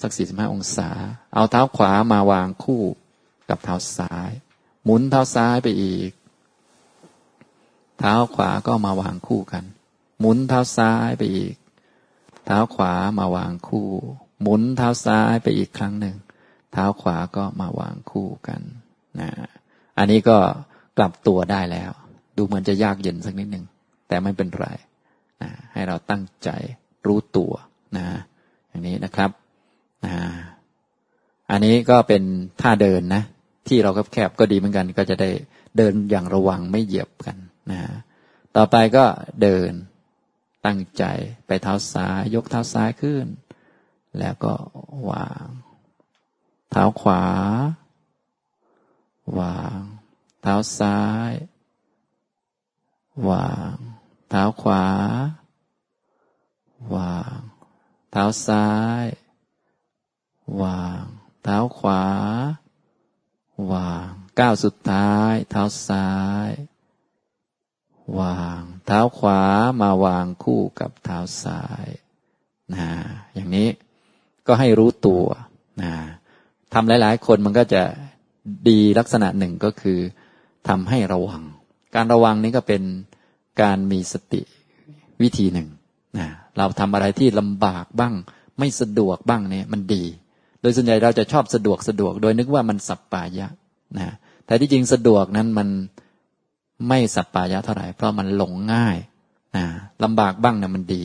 สักสี่สิบห้าองศา เอาเท้าขวามาวางคู่กับเท้าซ้าย หมุนเท้าซ้ายไปอีก เท้าขวาก็มาวางคู่กัน หมุนเท้าซ้ายไปอีก เท้าขวามาวางคู่ หมุนเท้าซ้ายไปอีกครั้งหนึ่ง เท้าขวาก็มาวางคู่กันนะอันนี้ก็กลับตัวได้แล้ว ดูเหมือนจะยากเย็นสักนิดหนึ่งแต่ไม่เป็นไร นะให้เราตั้งใจรู้ตัวนะอย่างนี้นะครับนะอันนี้ก็เป็นท่าเดินนะ ที่เราแคบก็ดีเหมือนกัน ก็จะได้เดินอย่างระวังไม่เหยียบกันนะต่อไปก็เดินตั้งใจไปเท้าซ้าย ยกเท้าซ้ายขึ้น แล้วก็วาง เท้าขวา วาง เท้าซ้าย วาง เท้าขวา วาง เท้าซ้าย วาง เท้าขวา วางก้าวสุดท้าย เท้าซ้าย วาง เท้าขวามาวางคู่กับเท้าซ้ายนะอย่างนี้ก็ให้รู้ตัวนะทำหลาย ๆ คนมันก็จะดีลักษณะหนึ่งก็คือทำให้ระวัง การระวังนี้ก็เป็น การมีสติวิธีหนึ่งนะเราทำอะไรที่ลำบากบ้าง ไม่สะดวกบ้างเนี่ยมันดี โดยส่วนใหญ่เราจะชอบสะดวกสะดวก โดยนึกว่ามันสัปปายะนะแต่ที่จริงสะดวกนั้นมันไม่สัปปายะเท่าไหร่เพราะมันหลงง่ายนะลำบากบ้างเนี่ยมันดี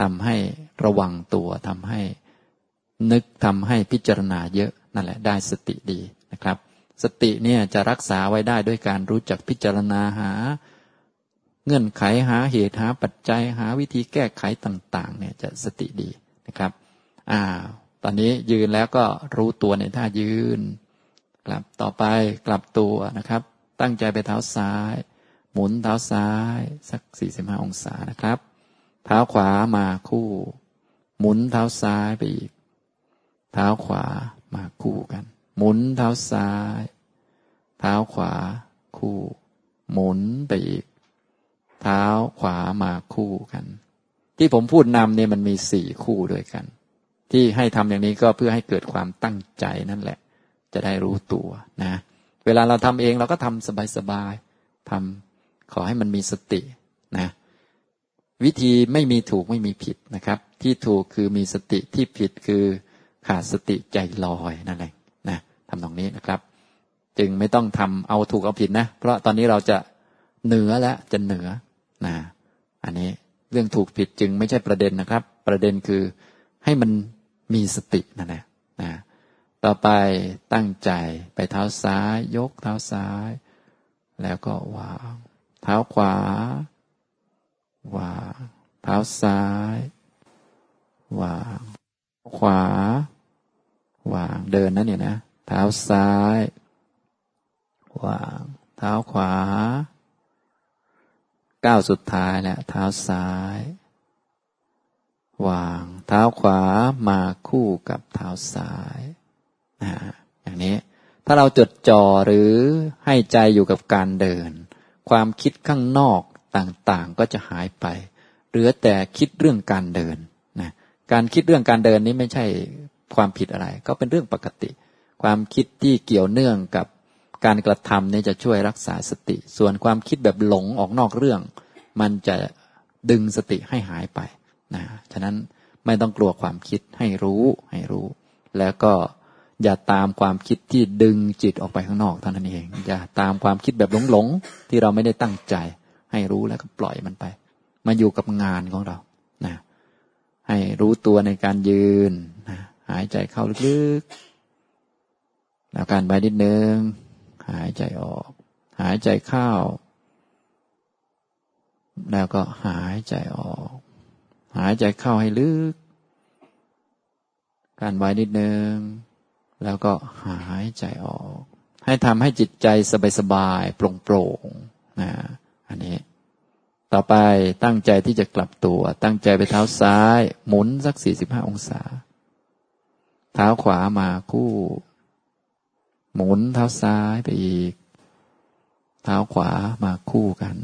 ทำให้ระวังตัวทำให้นึกทำให้พิจารณาเยอะนั่นแหละได้สติดีนะครับ สติเนี่ยจะรักษาไว้ได้ด้วยการรู้จักพิจารณาหา เงื่อนไขหาเหตุหาปัจจัยหาวิธีแก้ไขต่าง ๆ เนี่ยจะสติดีนะครับ อ่า ตอนนี้ยืนแล้วก็รู้ตัวในท่ายืน กลับต่อไปกลับตัวนะครับ ตั้งใจไปเท้าซ้าย หมุนเท้าซ้าย สักสี่สิบห้าองศานะครับ เท้าขวามาคู่ หมุนเท้าซ้ายไปอีก เท้าขวามาคู่กัน หมุนเท้าซ้าย เท้าขวาคู่ หมุนไปอีก เท้าขวามาคู่กัน ที่ผมพูดนำเนี่ยมันมีสี่คู่ด้วยกัน ที่ให้ทำอย่างนี้ก็เพื่อให้เกิดความตั้งใจนั่นแหละ จะได้รู้ตัวนะ เวลาเราทำเองเราก็ทำสบายๆทำขอให้มันมีสตินะวิธีไม่มีถูกไม่มีผิดนะครับ ที่ถูกคือมีสติที่ผิดคือขาดสติใจลอยนั่นเองนะทำตรงนี้นะครับ จึงไม่ต้องทำเอาถูกเอาผิดนะ เพราะตอนนี้เราจะเหนือแล้วจะเหนือ นะอันนี้เรื่องถูกผิดจึงไม่ใช่ประเด็นนะครับ ประเด็นคือให้มันมีสตินั่นแหละนะต่อไปตั้งใจไปเท้าซ้าย ยกเท้าซ้าย แล้วก็วางเท้าขวาวางเท้าซ้ายวางขวาวางเดินนั่นเนี่ยนะ เท้าซ้ายวางเท้าขวา ก้าวสุดท้ายแล้วเท้าซ้าย วาง เท้าขวามาคู่กับเท้าซ้ายนะอย่างนี้ ถ้าเราจดจ่อหรือให้ใจอยู่กับการเดิน ความคิดข้างนอกต่างๆ ก็จะหายไป เหลือแต่คิดเรื่องการเดินนะการคิดเรื่องการเดินนี้ไม่ใช่ความผิดอะไร ก็เป็นเรื่องปกติ ความคิดที่เกี่ยวเนื่องกับ การกระทำนี่จะช่วยรักษาสติ ส่วนความคิดแบบหลงออกนอกเรื่อง มันจะดึงสติให้หายไปนะฉะนั้นไม่ต้องกลัวความคิดให้รู้ให้รู้ แล้วก็อย่าตามความคิดที่ดึงจิตออกไปข้างนอกเท่านั้นเอง อย่าตามความคิดแบบหลงๆที่เราไม่ได้ตั้งใจ ให้รู้แล้วก็ปล่อยมันไป มาอยู่กับงานของเรานะให้รู้ตัวในการยืนนะหายใจเข้าลึกๆ แล้วการไปนิดนึง หายใจออก หายใจเข้า แล้วก็หายใจออก หายใจเข้าให้ลึกการไว้นิดนึง แล้วก็หายใจออก ให้ทำให้จิตใจสบายๆโปร่งๆนะอันนี้ ต่อไปตั้งใจที่จะกลับตัว ตั้งใจไปเท้าซ้าย หมุนสักสี่สิบห้าองศา เท้าขวามาคู่ หมุนเท้าซ้ายไปอีก เท้าขวามาคู่กัน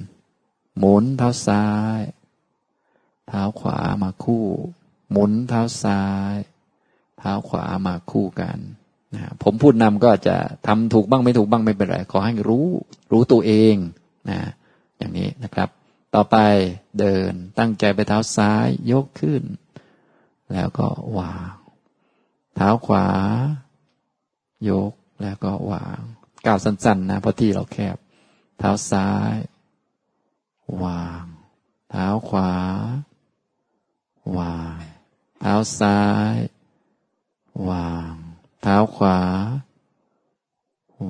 หมุนเท้าซ้าย เท้าขวามาคู่ หมุนเท้าซ้าย เท้าขวามาคู่กันนะผมพูดนำก็จะทำถูกบ้างไม่ถูกบ้างไม่เป็นไร ขอให้รู้รู้ตัวเองนะอย่างนี้นะครับ ต่อไปเดินตั้งใจไปเท้าซ้ายยกขึ้น แล้วก็วาง เท้าขวา ยก แล้วก็วาง ก้าวสั้นๆนะเพราะที่เราแคบ เท้าซ้าย วาง เท้าขวา วาง เท้าซ้าย วาง เท้าขวา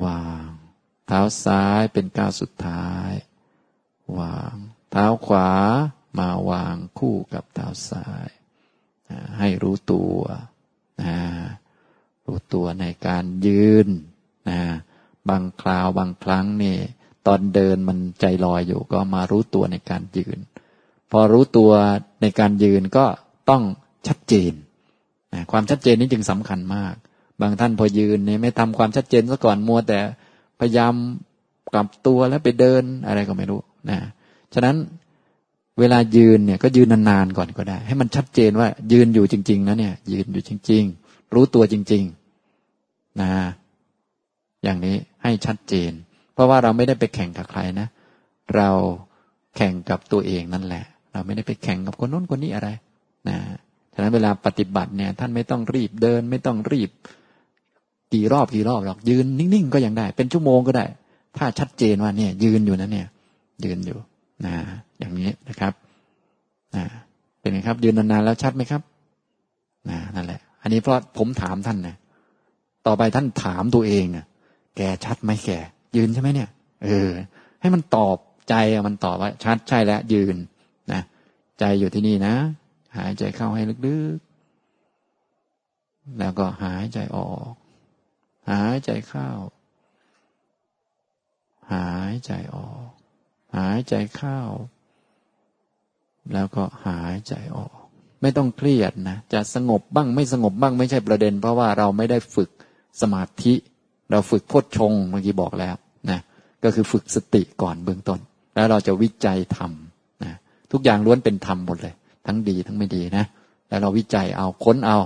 วาง เท้าซ้ายเป็นก้าวสุดท้าย วาง เท้าขวามาวางคู่กับเท้าซ้าย ให้รู้ตัวนะ รู้ตัวในการยืนนะบางคราวบางครั้งนี่ตอนเดินมันใจลอยอยู่ ก็มารู้ตัวในการยืน พอรู้ตัวในการยืนก็ต้องชัดเจนความชัดเจนนี้จึงสำคัญมาก บางท่านพอยืนเนี่ยไม่ทำความชัดเจนซะก่อนมัวแต่พยายามกลับตัวแล้วไปเดินอะไรก็ไม่รู้นะฉะนั้นเวลายืนเนี่ยก็ยืนนานๆก่อนก็ได้ ให้มันชัดเจนว่ายืนอยู่จริง ๆนะเนี่ยยืนอยู่จริง ๆ รู้ตัวจริง ๆ นะ อย่างนี้ให้ชัดเจน เพราะว่าเราไม่ได้ไปแข่งกับใครนะ เราแข่งกับตัวเองนั่นแหละ เราไม่ได้ไปแข่งกับคนโน้นคนนี้อะไร นะฉะนั้นเวลาปฏิบัติเนี่ย ท่านไม่ต้องรีบเดิน ไม่ต้องรีบ กี่รอบกี่รอบหรอกยืนนิ่งๆก็ยังได้ เป็นชั่วโมงก็ได้ ถ้าชัดเจนว่าเนี่ย ยืนอยู่นะเนี่ย ยืนอยู่นะอย่างนี้นะครับนะเป็นไงครับ ยืนนานๆแล้วชัดไหมครับนะนั่นแหละ อันนี้เพราะผมถามท่านนะ ต่อไปท่านถามตัวเองอะแกชัดไหมแกยืนใช่ไหมเนี่ย เออ ให้มันตอบใจมันตอบว่าชัดใช่แล้วยืนนะใจอยู่ที่นี่นะ หายใจเข้าให้ลึกๆ แล้วก็หายใจออก หายใจเข้า หายใจออก หายใจเข้า แล้วก็หายใจออก ไม่ต้องเครียดนะ จะสงบบ้างไม่สงบบ้างไม่ใช่ประเด็น เพราะว่าเราไม่ได้ฝึก สมาธิ เราฝึกพจชงเมื่อกี้บอกแล้วนะก็คือฝึกสติก่อนเบื้องต้น แล้วเราจะวิจัยธรรมนะทุกอย่างล้วนเป็นธรรมหมดเลย ทั้งดีทั้งไม่ดีนะแล้วเราวิจัยเอาค้นเอา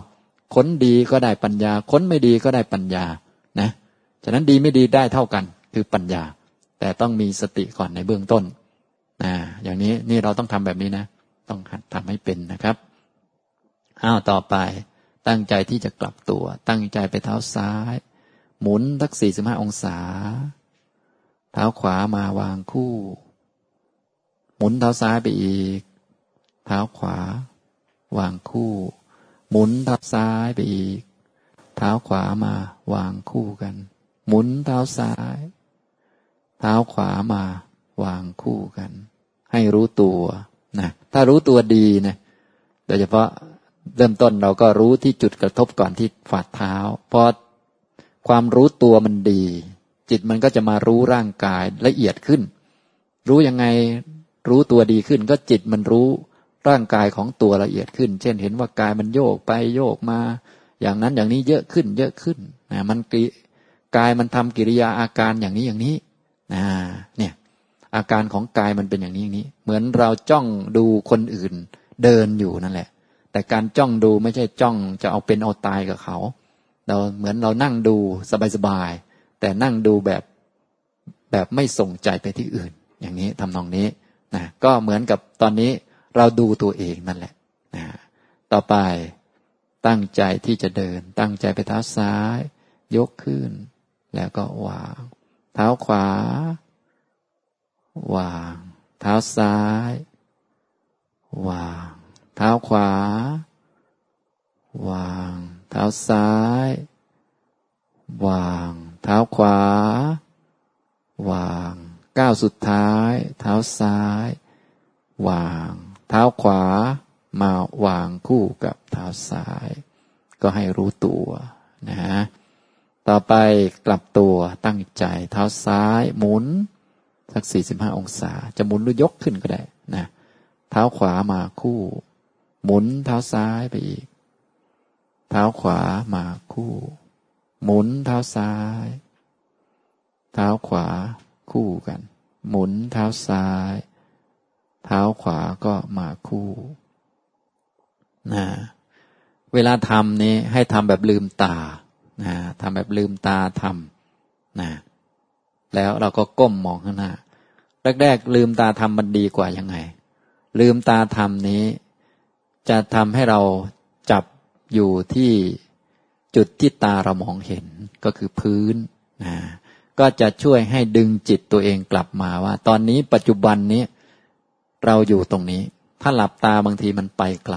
ค้นดีก็ได้ปัญญา ค้นไม่ดีก็ได้ปัญญานะฉะนั้นดีไม่ดีได้เท่ากัน คือปัญญา แต่ต้องมีสติก่อนในเบื้องต้นนะอย่างนี้นี่เราต้องทำแบบนี้นะ ต้องหัดทำให้เป็นนะครับอ้าวต่อไป ตั้งใจที่จะกลับตัว ตั้งใจไปเท้าซ้าย หมุนทักสี่สิบห้าองศา เท้าขวามาวางคู่ หมุนเท้าซ้ายไปอีก เท้าขวา วางคู่ หมุนเท้าซ้ายไปอีก เท้าขวามาวางคู่กัน หมุนเท้าซ้าย เท้าขวามาวางคู่กัน ให้รู้ตัวนะถ้ารู้ตัวดีนะโดยเฉพาะ เริ่มต้นเราก็รู้ที่จุดกระทบก่อนที่ฝ่าเท้าพอความรู้ตัวมันดี จิตมันก็จะมารู้ร่างกายละเอียดขึ้น รู้ยังไงรู้ตัวดีขึ้น ก็จิตมันรู้ร่างกายของตัวละเอียดขึ้น เช่นเห็นว่ากายมันโยกไปโยกมา อย่างนั้นอย่างนี้เยอะขึ้น เยอะขึ้นนะมันกายมันทำกิริยาอาการอย่างนี้อย่างนี้นะเนี่ยอาการของกายมันเป็นอย่างนี้อย่างนี้ เหมือนเราจ้องดูคนอื่นเดินอยู่นั่นแหละ แต่การจ้องดูไม่ใช่จ้องจะเอาเป็นเอาตายกับเขา เราเหมือนเรานั่งดูสบายๆแต่นั่งดูแบบแบบไม่ส่งใจไปที่อื่น อย่างนี้ทำนองนี้นะก็เหมือนกับตอนนี้เราดูตัวเองนั่นแหละนะต่อไปตั้งใจที่จะเดิน ตั้งใจไปเท้าซ้าย ยกขึ้น แล้วก็วาง เท้าขวา วาง เท้าซ้าย วาง เท้าขวา วาง เท้าซ้าย วาง เท้าขวา วางก้าวสุดท้าย เท้าซ้าย วาง เท้าขวา มาวางคู่กับเท้าซ้าย ก็ให้รู้ตัวนะฮะต่อไปกลับตัวตั้งใจเท้าซ้าย หมุน สักสี่สิบห้าองศา จะหมุนหรือยกขึ้นก็ได้นะเท้าขวามาคู่ หมุนเท้าซ้ายไปอีก เท้าขวามาคู่ หมุนเท้าซ้าย เท้าขวาคู่กัน หมุนเท้าซ้าย เท้าขวาก็มาคู่นะเวลาทำนี้ให้ทำแบบลืมตานะทำแบบลืมตาทำนะแล้วเราก็ก้มมองข้างหน้า แรกๆลืมตาทำมันดีกว่ายังไง ลืมตาทำนี้ จะทำให้เราจับอยู่ที่จุดที่ตาเรามองเห็นก็คือพื้นนะก็จะช่วยให้ดึงจิตตัวเองกลับมาว่า ตอนนี้ปัจจุบันนี้เราอยู่ตรงนี้ ถ้าหลับตาบางทีมันไปไกล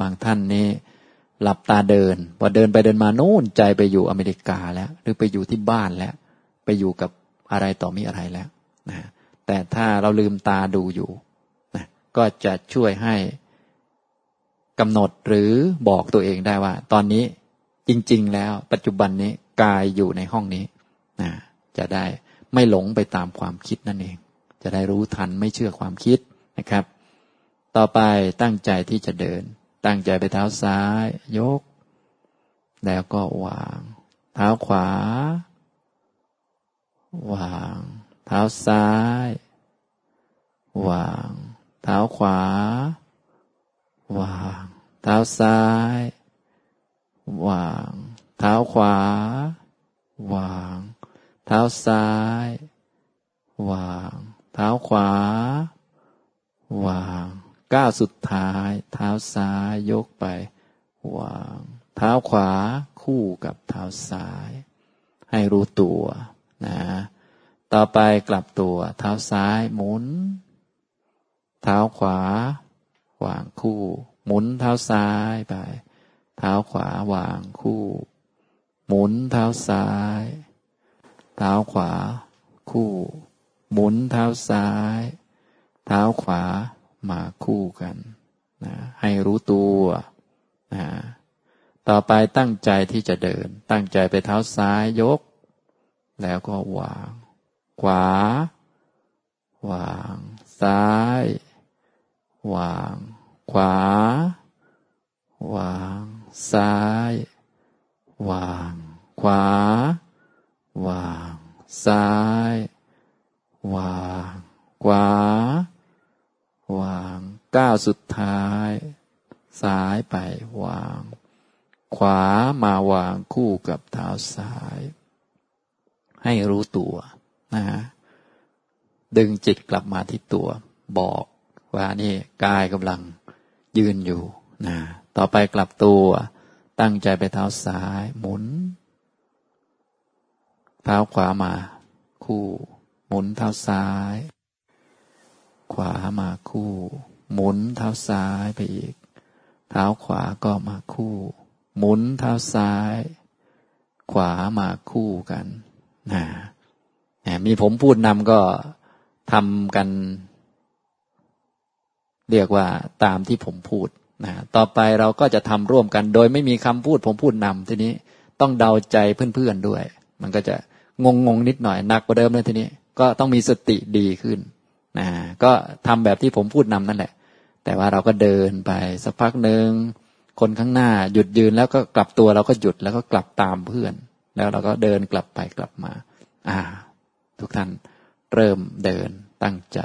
บางท่านนี่หลับตาเดินพอเดินไปเดินมาโน่นใจไปอยู่อเมริกาแล้ว หรือไปอยู่ที่บ้านแล้ว ไปอยู่กับอะไรต่อมีอะไรแล้วนะแต่ถ้าเราลืมตาดูอยู่นะก็จะช่วยให้ กำหนดหรือบอกตัวเองได้ว่า ตอนนี้จริง ๆ แล้วปัจจุบันนี้กายอยู่ในห้องนี้นะจะได้ไม่หลงไปตามความคิดนั่นเอง จะได้รู้ทันไม่เชื่อความคิดนะครับ ต่อไปตั้งใจที่จะเดิน ตั้งใจไปเท้าซ้าย ยก แล้วก็วาง เท้าขวา วาง เท้าซ้าย วาง เท้าขวา วาง เท้าซ้าย วาง เท้าขวา วาง เท้าซ้าย วาง เท้าขวา วางก้าวสุดท้าย เท้าซ้ายยกไป วาง เท้าขวาคู่กับเท้าซ้าย ให้รู้ตัวนะต่อไปกลับตัว เท้าซ้ายหมุน เท้าขวา วางคู่ หมุนเท้าซ้ายไป เท้าขวาวางคู่ หมุนเท้าซ้าย เท้าขวา คู่ หมุนเท้าซ้าย เท้าขวามาคู่กันนะให้รู้ตัวนะต่อไปตั้งใจที่จะเดิน ตั้งใจไปเท้าซ้ายยก แล้วก็วาง ขวา วาง ซ้าย วาง ขวา วาง ซ้าย วาง ขวา วาง ซ้าย วาง ขวา วางก้าวสุดท้าย ซ้ายไปวาง ขวามาวางคู่กับเท้าซ้าย ให้รู้ตัวนะฮะดึงจิตกลับมาที่ตัวบอก ว่านี่กายกำลังยืนอยู่นะต่อไปกลับตัว ตั้งใจไปเท้าซ้าย หมุน เท้าขวามา คู่ หมุนเท้าซ้าย ขวามาคู่ หมุนเท้าซ้ายไปอีก เท้าขวาก็มาคู่ หมุนเท้าซ้าย ขวามาคู่กันนะมีผมพูดนำก็ทำกัน เรียกว่าตามที่ผมพูดนะต่อไปเราก็จะทำร่วมกัน โดยไม่มีคำพูดผมพูดนำทีนี้ต้องเดาใจเพื่อนๆด้วย มันก็จะงงงนิดหน่อยหนักกว่าเดิมเลยทีนี้ ก็ต้องมีสติดีขึ้นนะก็ทำแบบที่ผมพูดนำนั่นแหละ แต่ว่าเราก็เดินไปสักพักหนึ่งคนข้างหน้าหยุดยืนแล้วก็กลับตัวเราก็หยุดแล้วก็กลับตามเพื่อน แล้วเราก็เดินกลับไปกลับมา อ่า ทุกท่านเริ่มเดินตั้งใจ